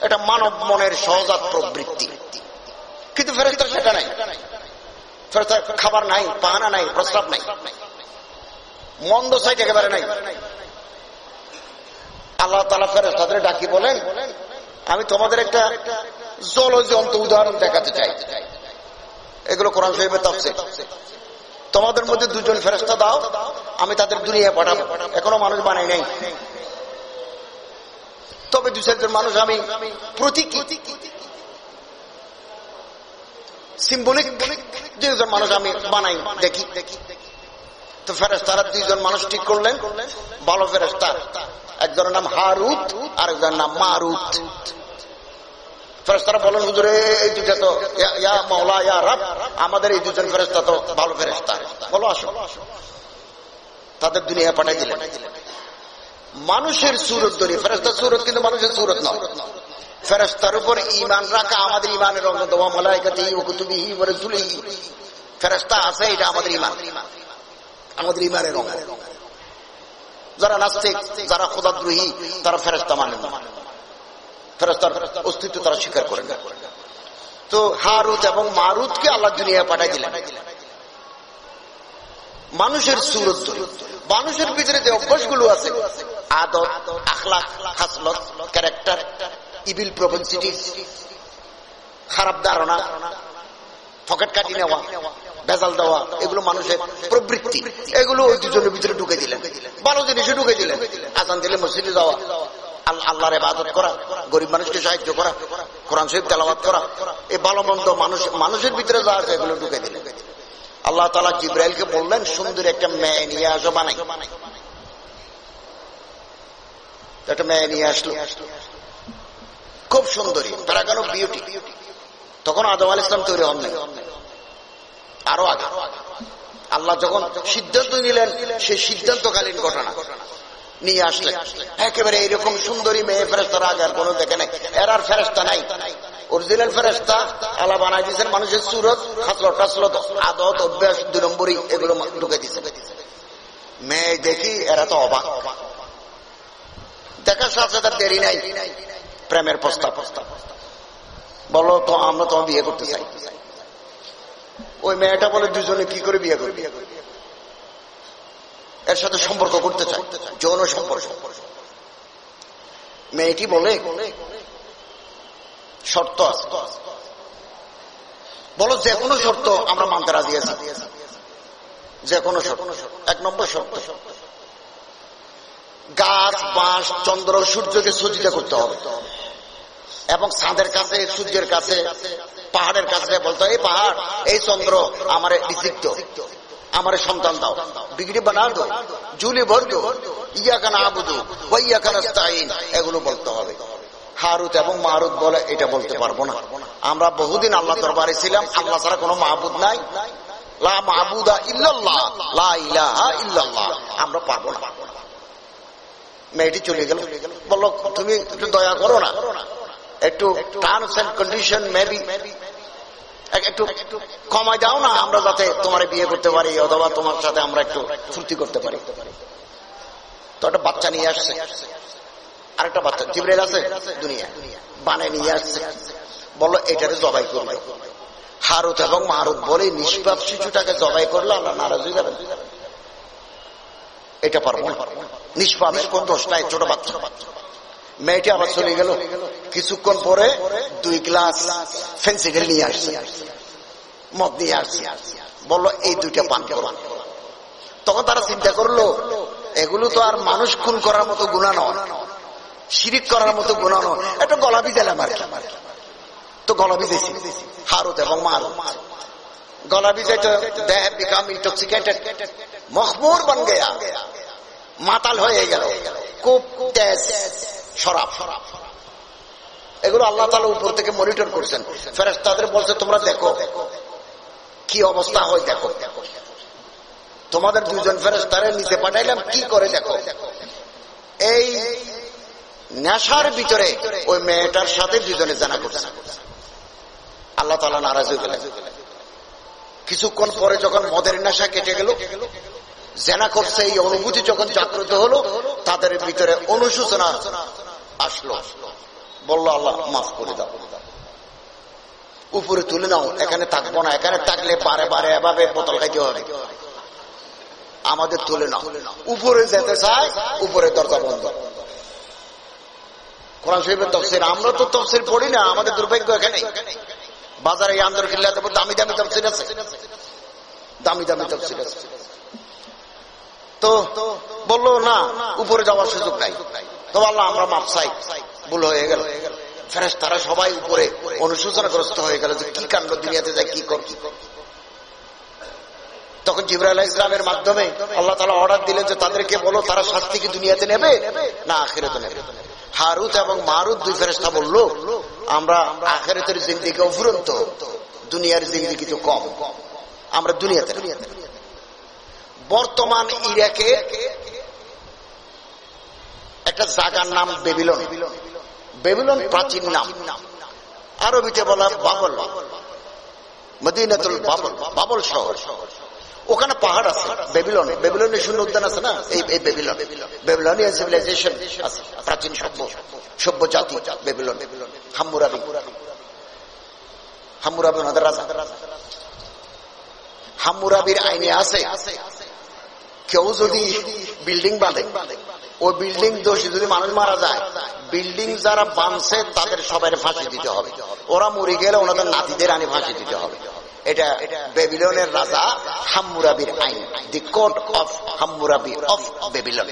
এটা মানব মনের সহজাত প্রবৃত্তি। কিন্তু ফেরস্তার সেটা নাই। ফেরস্তার খাবার নাই, পাহানা নাই, প্রস্রাব নাই। মন্দ সাইড একেবারে নাই। আল্লাহ তালা ফেরস্তাদের ডাকি, বলেন, আমি তোমাদের একটা জলজন্ত উদাহরণ দেখাতে চাই। এগুলো কোরআন শরীফের তফসিল। তোমাদের মধ্যে দুজন ফেরস্তা দাও, আমি তাদের দুনিয়া পাঠাবো। এখনও মানুষ বানাই নাই। তবে দু চারজন মানুষ আমি সিম্বলিক দুজন মানুষ আমি বানাই, দেখি। তো ফেরেস্তারা দুইজন মানুষ ঠিক করলেন। ভালো ফেরেস্তা একজনের নাম হারুত আর একজনের নাম মারুত। ফেরেস্তারা বলেন হুজুরে, এই দুটা তো, ইয়া মাওলা, ইয়া রাব, আমাদের এই দুজন ফেরেস্তা তো ভালো ফেরেস্তা বলো, আসো। তাদের দুনিয়া পাঠাই দিলেন। মানুষের সুরত ধরি ফেরেস্তা সুরত কিন্তু মানুষের সুরত নয়। ফেরেস্তার উপর ইমান রাখা আমাদের ইমানের অঙ্গ। দেওয়া মালাইকাতে কুতুবিহি রসুলিহি। ফেরেস্তা আছে, এটা আমাদের ইমান আমাদের ইমানের অঙ্গ। যারা নাস্তিক, যারা খোদাদ্রোহী, তারা ফেরেস্তা মানেন না। ফেরস্তার অস্তিত্ব তারা স্বীকার করেন। তো হারুত এবং মারুতকে আল্লাহ দুনিয়া পাঠাই দিলেন। মানুষের সুরত মানুষের ভিতরে যে অভ্যাসগুলো আছে আদত আখলাক খাসলত, ক্যারেক্টার ইবিল প্রপেন্সিটি খারাপ ধারণা, পকেট কাটি নেওয়া, ভেজাল দেওয়া, এগুলো মানুষের প্রবৃত্তি। এগুলো ওই দুজনের ভিতরে ঢুকে দিলেন। ভালো জিনিসে ঢুকে দিলেন। আসান দিলে মসজিদে যাওয়া। আল্লাহর ইবাদত করা, গরিব মানুষকে সাহায্য করা, কোরআন শরীফ তেলাবাদ করা, এই ভালো মন্দ মানুষ, মানুষের ভিতরে যা আছে এগুলো ঢুকে দিলেন আল্লাহ তালা জিব্রাইলকে বললেন, সুন্দর একটা মেয়ে নিয়ে আসো বানাই একটা মেয়ে নিয়ে আসলো। খুব সুন্দরী প্যারাগানো বিউটি তখন আদম আল ইসলাম তৈরি হন আরও আগে। আল্লাহ যখন সিদ্ধান্ত নিলেন, সেই সিদ্ধান্তকালীন ঘটনা। নিয়ে আসলেন একেবারে এইরকম সুন্দরী মেয়ে ফেরেস্তার আগে আর কোনো দেখে নাই। এর আর ফেরেস্তা নাই। অরিজিনাল ফেরেস্তা আলা বানাই দিয়েছেন মানুষের সুরত খাসলত টাসলত আদত, অভ্যাস, দুই নম্বরই এগুলো ঢুকে দিয়েছে মেয়ে দেখি এরা তো অবাক। দেখার সাথে তার দেরি নাই। প্রেমের প্রস্তাব। প্রস্তাব বলো তো, আমরা তো বিয়ে করতে চাই। ওই মেয়েটা বলে দুজনে কি করে বিয়ে করবে? এর সাথে সম্পর্ক করতে চাই যৌন সম্পর্ক। মেয়েটি বলে, শর্ত বলো, যে কোনো শর্ত আমরা মানতে রাজি আছি। যে কোনো শর্ত। এক নম্বর শর্ত, গাছ, বাঁশ, চন্দ্র, সূর্যকে সজ্জিত করতে হবে। এবং চাঁদের কাছে, সূর্যের কাছে, পাহাড়ের কাছে বলতে এই পাহাড়, এই চন্দ্র আমার আমার সন্তান দাও। বিগড়ি বানা দো জুলি ভর দো ইয়া কানা আবুদু ওইয়া কানা এগুলো বলতে হবে। হারুত এবং মারুত বলে এটা বলতে পারব না। আমরা বহুদিন আল্লাহ দরবারে ছিলাম, আল্লাহ ছাড়া কোনো মাহবুদ নাই। লা মাহবুদা ইল্লাল্লাহ, লা ইলাহা ইল্লাল্লাহ, আমরা পারব না। মেয়েটি চলে গেল। তুমি একটু দয়া করো না। একটু টার্মস এন্ড কন্ডিশন মেবি একটু কমায় যাও না, আমরা যাতে তোমার বিয়ে করতে পারি, অথবা তোমার সাথে আমরা একটু ফুর্তি করতে পারি। তো একটা বাচ্চা নিয়ে আসছে। আরেকটা বাচ্চা জিবরেল আছে দুনিয়া বানে নিয়ে আসছে। বলল, এটারে জবাই করবে। হারুত এবং মারুত বলে নিষ্পাপ শিশুটাকে জবাই করলে, আল্লাহ নারাজ হয়ে যাবেন। এটা পারব না। নিষ্পাপের কোন দোষ নাই, ছোট বাচ্চা বাচ্চা। মেয়েটি আবার চলে গেল। কিছুক্ষণ পরে দুই গ্লাস ফেন্সি ফেন্সিগেল নিয়ে আসছে। মদ নিয়ে আসছে। বলল, এই দুইটা পান করো। তখন তারা চিন্তা করল, এগুলো তো আর মানুষ খুন করার মতো গুণা নয়। শিরিক করার মতো গুণা নয়। একটা গলা বিজালাম আর কি? তো গলা বিজেছি হারুত এবং মারুত। গলা বিজাইতে দেহ বিকাম ইন্টক্সিকেটেড মখমুর বন গেয়া। মাতাল হয়ে গেল। খুব সরাব এগুলো আল্লাহ তালা উপর থেকে মনিটর করছেন। ফেরেস তাদের বলছে, তোমরা দেখো। কি অবস্থা হয়, দেখো। তোমাদের দুজন ফেরেস তারে নিচে পাঠাইলাম, কি করে দেখো? এই নেশার ভিতরে ওই মেয়েটার সাথে দুজনে জানা করছে। আল্লাহ তালা নারাজ হয়ে গেলেন। কিছুক্ষণ পরে যখন মদের নেশা কেটে গেল, জেনা করছে, এই অনুভূতি যখন জাগ্রত হলো, তাদের ভিতরে অনুশোচনা আসলো। বলল, আল্লাহ, মাফ করে দাও। উপরে তুলে নাও, এখানে থাকব না, এখানে থাকলে বারে বারে এভাবে বোতল খাইতে হবে। আমাদের তুলে নাও। উপরে যেতে চায়, উপরে দরজা বন্ধ। কোরআন শরীফের তফসির, আমরা তো তফসির পড়ি না, আমাদের দুর্ভাগ্য এখানে বাজারে আন্দর কিল্লাতে দামি দামি তফসির আছে। দামি দামি তফসির আছে। তো বলল, না, উপরে যাওয়ার সুযোগ নাই। তো আল্লাহ, আমরা মাপ চাই। ভুল হয়ে গেল। ফেরেস তারা সবাই উপরে অনুশোচনাগ্রস্ত হয়ে গেল যে কি কাণ্ড দুনিয়াতে যায়, কি কর তখন জিবরা আলাহ ইসলামের মাধ্যমে আল্লাহ তালা অর্ডার দিলেন যে তাদেরকে বলো, তারা শাস্তি কি দুনিয়াতে নেবে না আখেরাতে নেবে? হারুত এবং মারুত দুই ফেরেস্তা বলল, আমরা আখেরাতের জিন্দিকে অফুরন্ত, দুনিয়ার জিন্দিগি তো কম, আমরা দুনিয়াতে বর্তমান ইরাকে একটা জায়গার নাম বেবিলন। বেবিলন প্রাচীন নাম। আরবিতে বলা বাবল। মদিনাতুল বাবল বাবল শহর। ওখানে পাহাড় আছে, বেবিলন। বেবিলনের শূন্য উদ্যান আছে না? এই বেবিলন। সিভিলাইজেশন আছে, প্রাচীন সভ্য। সভ্য জাতি বেবিলন। হাম্মুরাবি। হাম্মুরাবি ওনাদের রাজা। হাম্মুরাবির আইনে আছে, কেউ যদি বিল্ডিং বাঁধে ওই বিল্ডিং দোষী যদি মানুষ মারা যায়, বিল্ডিং যারা বাঁধছে তাদের সবাই ফাঁসি দিতে হবে। ওরা মরে গেলে ওনাদের নাতিদের আনি ফাঁসি দিতে হবে। এটা বেবিলনের রাজা হাম্মুরাবির আইন, the court of Hammurabi of Babylon.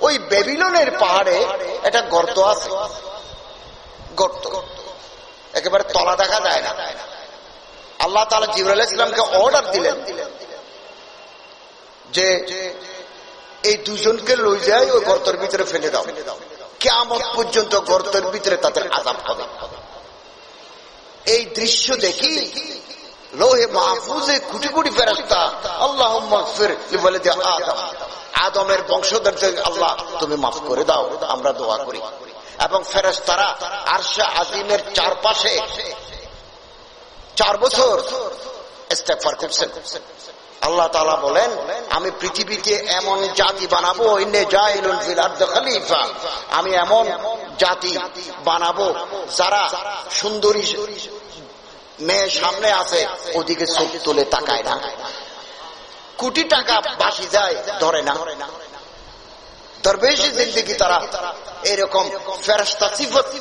ওই বেবিলনের পাহাড়ে একটা গর্ত আছে। গর্ত। একেবারে তলা দেখা যায় না। আল্লাহ তালা জিবরাল ইসলামকে অর্ডার দিলেন যে এই দুজনকে লই যায় ওই গর্তের ভিতরে ফেলে দাও। কেমন পর্যন্ত গর্তের ভিতরে তাদের আজাব হবে। এই দৃশ্য দেখি লোহে মাহফুজে কুটি কুটি ফেরস্তা আল্লাহ বলে যে আদম। আদমের বংশধরদের আল্লাহ, তুমি মাফ করে দাও, আমরা দোয়া করি। এবং ফেরস্তারা আরশা আজিমের চারপাশে চার বছর ইস্তেফার করছেন। আল্লাহ তালা বলেন, আমি পৃথিবীতে এমন জাতি বানাবো খলিফা। আমি এমন জাতি বানাবো, যারা সুন্দরী মেয়ে সামনে আছে, ওদিকে চোখ তুলে তাকায় না। কোটি টাকা বাসি যায় ধরে না। দরবেশি জিন্দিগি তারা এরকম ফেরস্তা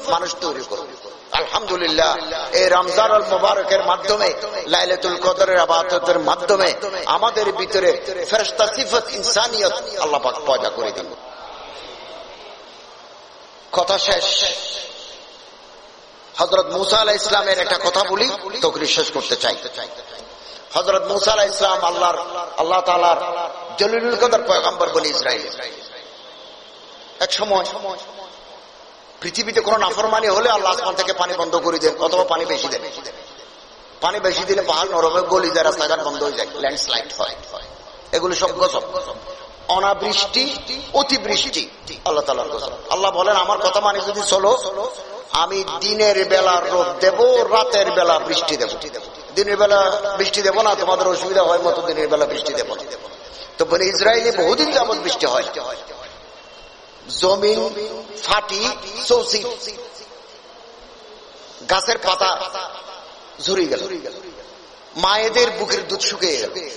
মানুষ তৈরি করবে। আলহামদুলিল্লাহ, এই রমজান আল মোবারকের মাধ্যমে, লাইলাতুল কদরের আবাদতের মাধ্যমে আমাদের ভিতরে ফেরস্তা সিফত ইনসানিয়ত আল্লাহ পাক পয়দা করে দিন কথা শেষ। হজরত মুসা আলাহ ইসলামের একটা কথা বলি তকরি শেষ করতে চাই। হজরত মুসা আলাহ ইসলাম আল্লাহর, আল্লাহ তালার জলিলুল কদর পয়গাম্বর বলি ইসরায়েল এক সময় পৃথিবীতে কোনো নাফরমানি হলে আল্লাহ আসমান থেকে পানি বন্ধ করে দেন, অথবা পানি বেশি দেন। পানি বেশি দিলে পাহাড় নরমে গলি যায় রাস্তাঘাট বন্ধ হয়ে যায়, ল্যান্ডস্লাইড হয়। এগুলো সব গজব। অনাবৃষ্টি, অতিবৃষ্টি, আল্লাহ তালার গজব। আল্লাহ বলেন, আমার কথা মানে যদি চলো, আমি দিনের বেলা রোদ দেব, রাতের বেলা বৃষ্টি দেব। দিনের বেলা বৃষ্টি দেব না, তোমাদের অসুবিধা হয় মতো দিনের বেলা বৃষ্টি দেব তো বলে ইসরায়েলে বহুদিন যাবৎ বৃষ্টি হয়। জমিন, ফাটি, চৌসি। গাছের পাতা ঝুরি গেল। মায়েদের বুকের দুধ শুকিয়ে গেল।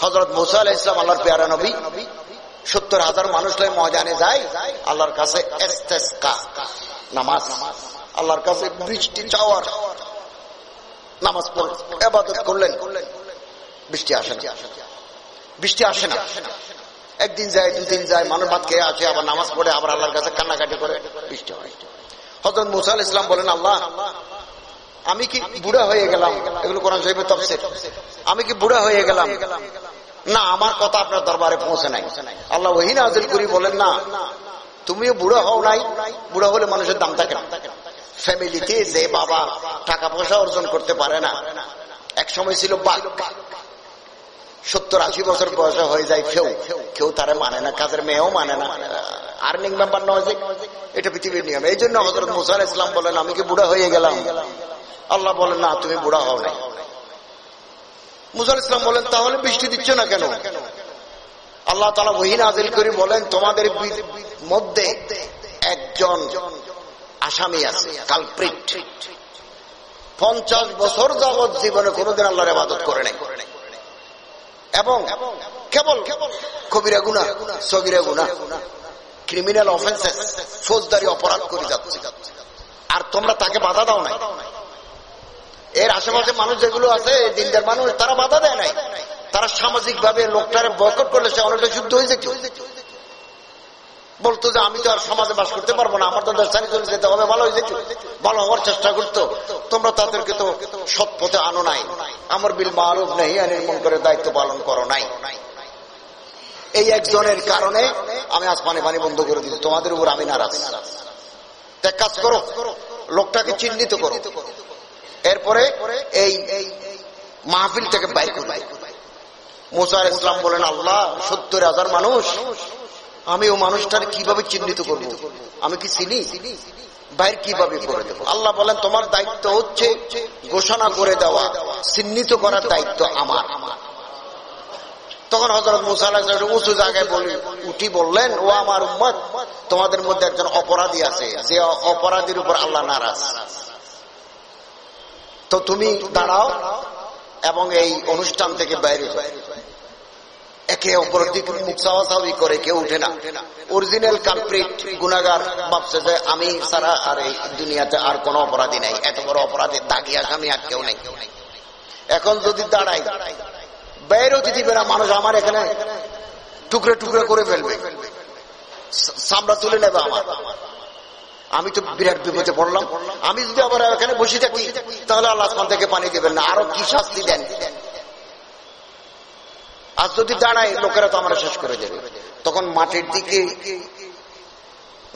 হজরত মুসা আলাহ ইসলাম আল্লাহর পেয়ারা নবী, সত্তর হাজার মানুষ ময়দানে যায়, আল্লাহর কাছে নামাজ। আল্লাহর কাছে বৃষ্টি চাওয়ার নামাজ এবাদত করলেন। বৃষ্টি আসে না। বৃষ্টি আসে না। একদিন যায়, দুদিন যায়, মানুষ ভাত খেয়ে আসে, আবার নামাজ পড়ে, আবার আল্লাহর কাছে কান্নাকাটি করে, বৃষ্টি হয়। হজরত মুসা আল ইসলাম বলেন, আল্লাহ, আমি কি বুড়া হয়ে গেলাম? এগুলো কোরআন শরীফের তফসির। আমি কি বুড়া হয়ে গেলাম? না, আমার কথা আপনার দরবারে পৌঁছে নাই। আল্লাহ ওহিন নাজিল করি বলেন, না, তুমিও বুড়ো হও নাই। বুড়ো হলে মানুষের দাম থাকে না। ফ্যামিলিতে যে বাবা টাকা পয়সা অর্জন করতে পারে না। এক সময় ছিল বাঘ। সত্তর আশি বছর বয়স হয়ে যায়, কেউ কেউ তারা মানে না, কাজের মেয়েও মানে না। আর্নিং মেম্বার নয় যে, এটা পৃথিবীর নিয়ম। এই জন্য হজরত মুসার ইসলাম বলেন, আমি কি বুড়া হয়ে গেলাম? আল্লাহ বলেন, না, তুমি বুড়া হও না ইসলাম বলেন, তাহলে বৃষ্টি দিচ্ছ না কেন? আল্লাহ তালা বহিন আদিল করি বলেন, তোমাদের মধ্যে একজন আসামি আছে, কালপ্রিট। পঞ্চাশ বছর যাবৎ জীবনে কোনোদিন আল্লাহর আবাদত করে নাই। এবং কেবল কবিরা গুণা, সগিরা গুণা ক্রিমিনাল অফেন্সেস ফৌজদারি অপরাধ করে যাচ্ছে। আর তোমরা তাকে বাধা দাও নাই। এর আশেপাশে মানুষ যেগুলো আছে, দিনদার মানুষ, তারা বাধা দেয় নাই। তারা সামাজিক ভাবে লোকটারে বয়কট করলে সে অনেকটা যুদ্ধ হয়ে যেত বলতো যে আমি তো আর সমাজে বাস করতে পারব না, আমার তো দেশ ছাড়ি চলে যেতে হবে, ভালো হয়ে যেত ভালো হওয়ার চেষ্টা করতো। তোমরা তাদেরকে তো সৎ পথে আনো নাই। আমার বিল মারুফ নেই মন করে দায়িত্ব পালন করো নাই। এই একজনের কারণে আমি আসমানে পানি বন্ধ করে দিচ্ছি তোমাদের উপর আমি নারাজ। এক কাজ করো, লোকটাকে চিহ্নিত করো। এরপরে এই মাহফিল থেকে বাইর করবে মোসার ইসলাম বলেন, আল্লাহ, সত্তর হাজার মানুষ আমি ও মানুষটার কীভাবে চিহ্নিত করব? আমি কি চিনি? বাইর কীভাবে করে দেবো? আল্লাহ বলেন, তোমার দায়িত্ব হচ্ছে ঘোষণা করে দেওয়া, চিহ্নিত করার দায়িত্ব আমার। তখন হজরত উঁচু জায়গায় উঠি বললেন, ও আমার উম্মত, তোমাদের মধ্যে একজন অপরাধী আছে, যে অপরাধীর উপর আল্লাহ নারাজ। তো তুমি দাঁড়াও এবং এই অনুষ্ঠান থেকে বাইরে একে অপরের দিকে মুখসাওয়াসাবি করে, কেউ উঠে না। অরিজিনাল কালপ্রিট গুনাগার ভাবছে যে, আমি সারা আর এই দুনিয়াতে আর কোন অপরাধী নাই। এত বড় অপরাধী দাগি আসামি আর কেউ নেই। এখন যদি দাঁড়াই বাইরেও দিবে না মানুষ আমার এখানে টুকরে টুকরে করে ফেলবে, সামরা তুলে নেবে আমার। আমি তো বিরাট বিপদে পড়লাম। আমি যদি আবার এখানে বসে থাকি, তাহলে আল্লাহ থেকে পানি দেবেন না। আরও কি শাস্তি দেন? আর যদি দাঁড়ায়, লোকেরা তো আমরা শেষ করে দেবে। তখন মাটির দিকে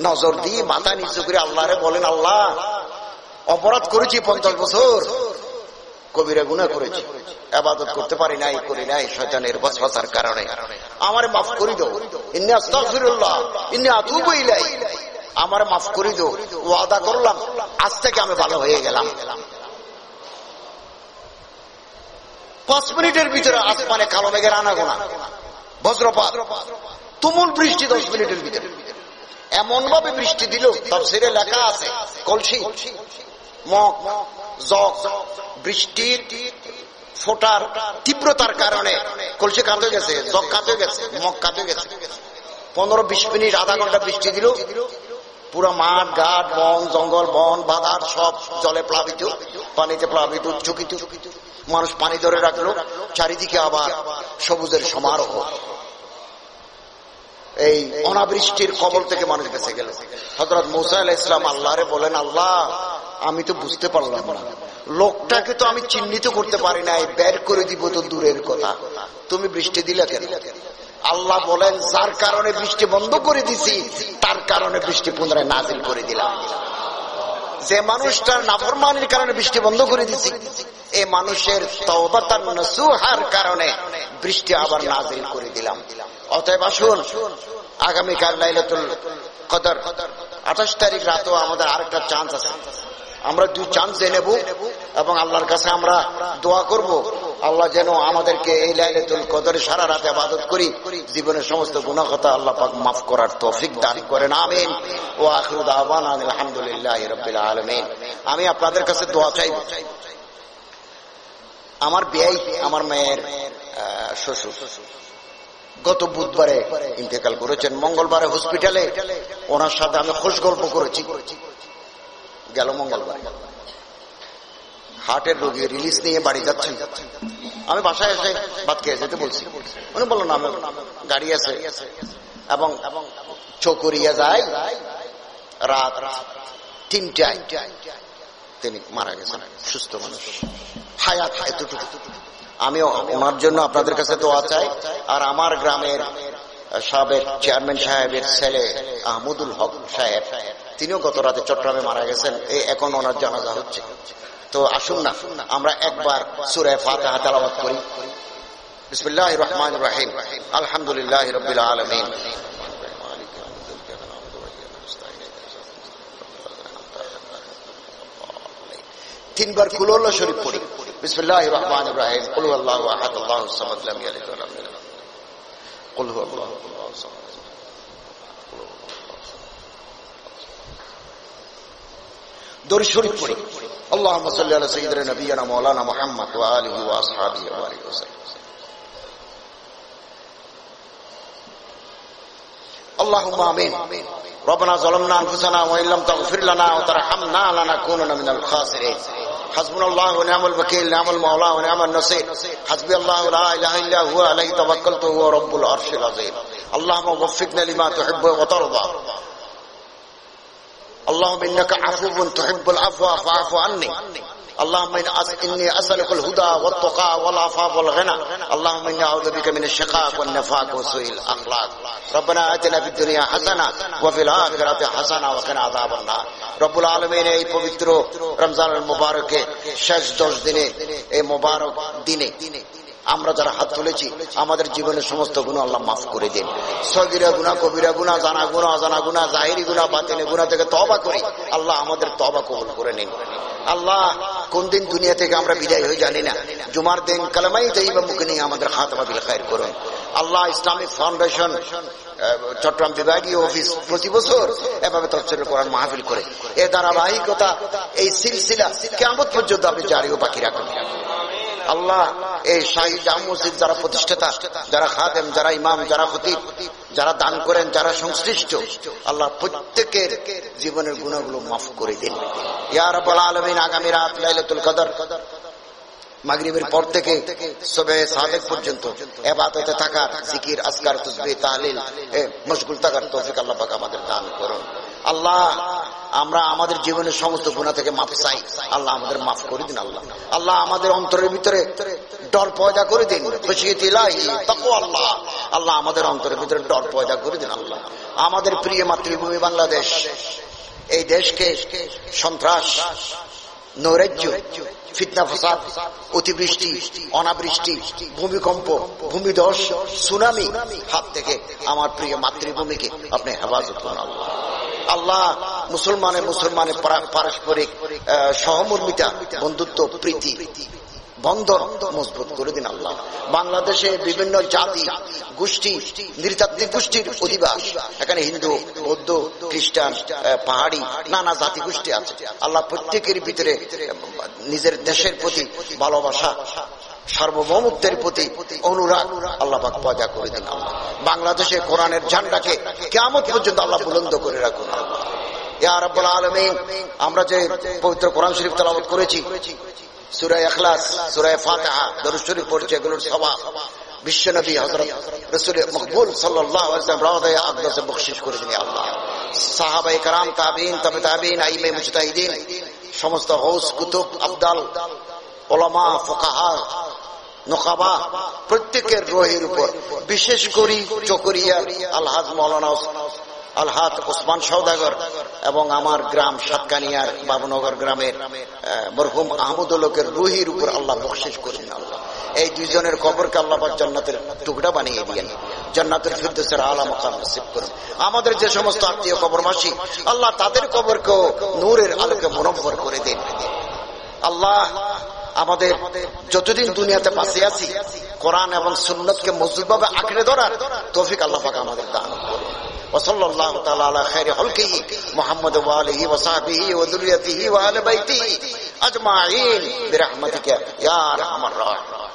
নজর দিয়ে মাথা নিচু করে আল্লাহরে বলেন, আল্লাহ, অপরাধ করেছি পঞ্চাশ বছর। কবিরা গুণা করেছি। আবাদত করতে পারি নাই, করি নাই, শয়তানের বসবাসার কারণে। আমার মাফ করি দো ইন্নি আস্তাগফিরুল্লাহ, ইন্নি আতুবু ইলাই আমার মাফ করি দো ওয়াদা করলাম, আজ থেকে আমি ভালো হয়ে গেলাম। পাঁচ মিনিটের ভিতরে আসমানে কালো মেঘের আনাগোনা। বজ্রপাত। তুমুল বৃষ্টি দশ মিনিটের ভিতরে। এমন ভাবে বৃষ্টি দিল তার সেরে লেখা আছে, কলসি। বৃষ্টির ফোটার তীব্রতার কারণে কলসি কাঁদে গেছে, জগ কাঁদে গেছে, মগ কাঁদে গেছে। পনেরো বিশ মিনিট, আধা ঘণ্টা বৃষ্টি দিল পুরো মাঠ, ঘাট, বন, জঙ্গল, বন বাদার সব জলে প্লাবিত, পানিতে প্লাবিত চকিত মানুষ পানি ধরে রাখল, চারিদিকে আবার সবুজের সমারোহ। এই অনাবৃষ্টির কবল থেকে মানুষ বেঁচে গেল। হজরত মৌসা আলাহ ইসলাম আল্লাহরে বলেন, আল্লাহ, আমি তো বুঝতে পারলাম না। লোকটাকে তো আমি চিহ্নিত করতে পারি নাই, বের করে দিব তো দূরের কথা। তুমি বৃষ্টি দিলে কেন? আল্লাহ বলেন, যার কারণে বৃষ্টি বন্ধ করে দিছি, তার কারণে বৃষ্টি পুনরায় নাজিল করে দিলাম। যে মানুষটার নাফরমানির কারণে বৃষ্টি বন্ধ করে দিছি এই মানুষের নসুহার কারণে বৃষ্টি আবার নাজিল করে দিলাম। অতএব আসুন, আগামীকাল লাইলাতুল কদর, আঠাশ তারিখ রাতেও আমাদের আরেকটা চান্স আছে। আমরা দুই চান্স নেব এবং আল্লাহর কাছে আমরা দোয়া করব। আল্লাহ যেন আমাদেরকে এই লাইলাতুল কদরে সারা রাতে আবাদত করি। জীবনের সমস্ত গুণাকতা আল্লাহ পাক মাফ করার তৌফিক দান করেন। আমিন। ও আখরু দাওয়ান আলহামদুলিল্লাহ রাব্বিল আলামিন। আমি আপনাদের কাছে দোয়া চাইব। আমার বিয়াই, আমার মেয়ের শ্বশুর। গত বুধবারে ইন্তেকাল করেছেন। মঙ্গলবারে হসপিটালে ওনার সাথে আমি খোঁজ গল্প করেছি। গেল মঙ্গলবার। হার্টের রোগী রিলিজ নিয়ে বাড়ি যাচ্ছেন আমি বাসায় এসে ভাত খেয়ে যেতে বলছি। উনি বলল, না গাড়ি আছে। এবং চকরিয়া যায়। রাত তিনটায়। তিনি মারা গেছেন। সুস্থ মানুষ। হায়াত এতটুকু। আমি ওনার জন্য আপনাদের কাছে দোয়া চাই। আর আমার গ্রামের সাবেক চেয়ারম্যান সাহেবের ছেলে আহমদুল হক সাহেব তিনিও গত রাতে চট্টগ্রামে মারা গেছেন। এই এখন ওনার জানাজা হচ্ছে। তো আসুন না আমরা একবার সুরে ফাতেহা তেলাওয়াত করি। বিসমিল্লাহ রহমান রাহিম। আলহামদুলিল্লাহ রবিল আলমিন। তিনবার কুলোল্লা শরীফ পড়ি বিসমিল্লাহ রহমান রাহিম কুল আল্লাহ আহাদ আল্লাহ সামাদ লাম ইয়ালিদ ওয়া লাম ইউলাদ কুল হু আল্লাহ আল্লাহু সামাদ দরুদ শরীফ পড়ি اللهم صل على سيدنا نبينا مولانا محمد وآله وأصحابه وآله وسلم اللهم آمين. ربنا ظلمنا أنفسنا وإن لم تغفر لنا وترحمنا لنكونن من الخاسرين. حسبنا الله ونعم الوكيل نعم المولى ونعم النصير. حسبي الله لا إله إلا هو عليه توكلت هو رب العرش العظيم. اللهم وفقنا لما تحب وترضى. اللهم إنك عفو تحب العفو فاعف عني. اللهم اني اسالك الهدى والتقى والعفاف والغنى اللهم اني اعوذ بك من الشقاق والنفاق وسوء الاخلاق ربنا اتنا في الدنيا حسنه وفي الاخره حسنه وقنا عذاب النار رب العالمين এই পবিত্র রমজানের মুবারকে শেষ দশ দিনে এই মুবারক দিনে আমরা যারা হাত তুলেছি আমাদের জীবনের সমস্ত গুণ আল্লাহ মাফ করে দিন সগিরা গুণা কবিরা গুণা জানা গুণা অজানা গুণা জাহিরি গুণা বাতিনি গুণা থেকে তবা করি আল্লাহ আমাদের তবা কবুল করে নিন আল্লাহ কোন দিন দুনিয়া থেকে আমরা বিদায় হয়ে জানি না। জুমার দিন কালামাই যাইবা মুখে নিয়ে আমাদের খাতমা বিল খায়ের করুন। আল্লাহ ইসলামিক ফাউন্ডেশন চট্টগ্রাম বিভাগীয় অফিস প্রতি বছর এভাবে তফসিল কোরআন মাহফিল করে। এ ধারাবাহিকতা, এই সিলসিলা কেমন পর্যন্ত আপনি জারি ও বাকি রাখুন। আল্লাহ এই শাহী জাম মসজিদ যারা প্রতিষ্ঠাতা, যারা খাদেম, যারা ইমাম, যারা খতিব, যারা দান করেন, যারা সংশ্লিষ্ট, আল্লাহ প্রত্যেকের জীবনের গুণাগুলো মাফ করে দিন। ইয়ার বলা আলমিন, আগামী রাত লাইলাতুল কদর। মাগরিবের পর থেকে সবে সাদেক পর্যন্ত এবাদতে থাকা জিকির আসকার তুসবি তাহলিল মশগুল থাকার তৌফিক আল্লাহ পাক আমাদের দান করুন। আল্লাহ, আমরা আমাদের জীবনের সমস্ত গুণা থেকে মাফ চাই। আল্লাহ আমাদের মাফ করে দিন আল্লাহ। আল্লাহ আমাদের অন্তরের ভিতরে ডর পয়দা করে দিন। আল্লাহ। আল্লাহ আমাদের অন্তরের ভিতরে ডর পয়দা করে দিন আল্লাহ। আমাদের প্রিয় মাতৃভূমি বাংলাদেশ, এই দেশকে সন্ত্রাস, নৈরাজ্য ফিতনা, ফসাদ, অতিবৃষ্টি, অনাবৃষ্টি, ভূমিকম্প, ভূমিধস, সুনামি, হাত থেকে আমার প্রিয় মাতৃভূমিকে আপনি হেফাজত করুন, আল্লাহ। আল্লাহ মুসলমানে মুসলমানের পারস্পরিক সহমর্মিতা, বন্ধুত্ব, প্রীতি বন্ধন মজবুত করে দিন আল্লাহ। বাংলাদেশে বিভিন্ন জাতি, গোষ্ঠী, নৃতাত্ত্বিক গোষ্ঠীর অধিবাস। এখানে হিন্দু, বৌদ্ধ, খ্রিস্টান পাহাড়ি, নানা জাতি গোষ্ঠী আছে। আল্লাহ প্রত্যেকের ভিতরে নিজের দেশের প্রতি ভালোবাসা, সার্বভৌমত্বের প্রতি অনুরাগ আল্লাহ পয়দা করে দিন আল্লাহ। বাংলাদেশে কোরআনের ঝান্ডাকে কেমন পর্যন্ত আল্লাহ বুলন্দ করে রাখুন আল্লাহ। ইয়া রাব্বুল আলামিন, আমরা যে পবিত্র কোরআন শরীফ তেলাওয়াত করেছি সুরায় এখলাস সুরায় ফাতেহা, দরুদ শরীফ পড়ছে, এগুলোর স্বভাব বিশ্বনবী হজরত রসুল মকবুল সাল্লাহ বকশিস করে দিন আল্লাহ। সাহাবাই কারাম তাবিন তবে তাবিন আইমে মুজতাহিদিন, সমস্ত হৌস কুতুব আবদাল ওলামা ফোকাহা, নোকাবা, প্রত্যেকের রোহের উপর বিশেষ করি চকরিয়া আলহাজ মৌলানা আলহাত ওসমান সৌদাগর এবং আমার গ্রাম সাতকানিয়ার বাবনগর গ্রামের মরহুম আহমদুল্লকের রুহির উপর আল্লাহ বকশেষ করেন আল্লাহ। এই দুইজনের কবরকে আল্লাহ জান্নাতের টুকরা বানিয়ে দিয়েন। জান্নাতের ফিরদেশের আলা মকাম নসিব করুন। আমাদের যে সমস্ত আত্মীয় কবরবাসী, আল্লাহ তাদের কবরকেও নূরের আলোকে মনোভর করে দেন। আল্লাহ, আমাদের যতদিন দুনিয়াতে পাশে আছি, কোরআন এবং সুন্নতকে মজবুতভাবে আঁকড়ে ধরার তৌফিক আল্লাহ আমাদের দান করুন। وصلى الله تعالى على خير خلقه محمد وآله وصحبه وذريته وآل بيته أجمعين برحمتك يا أرحم الراحمين.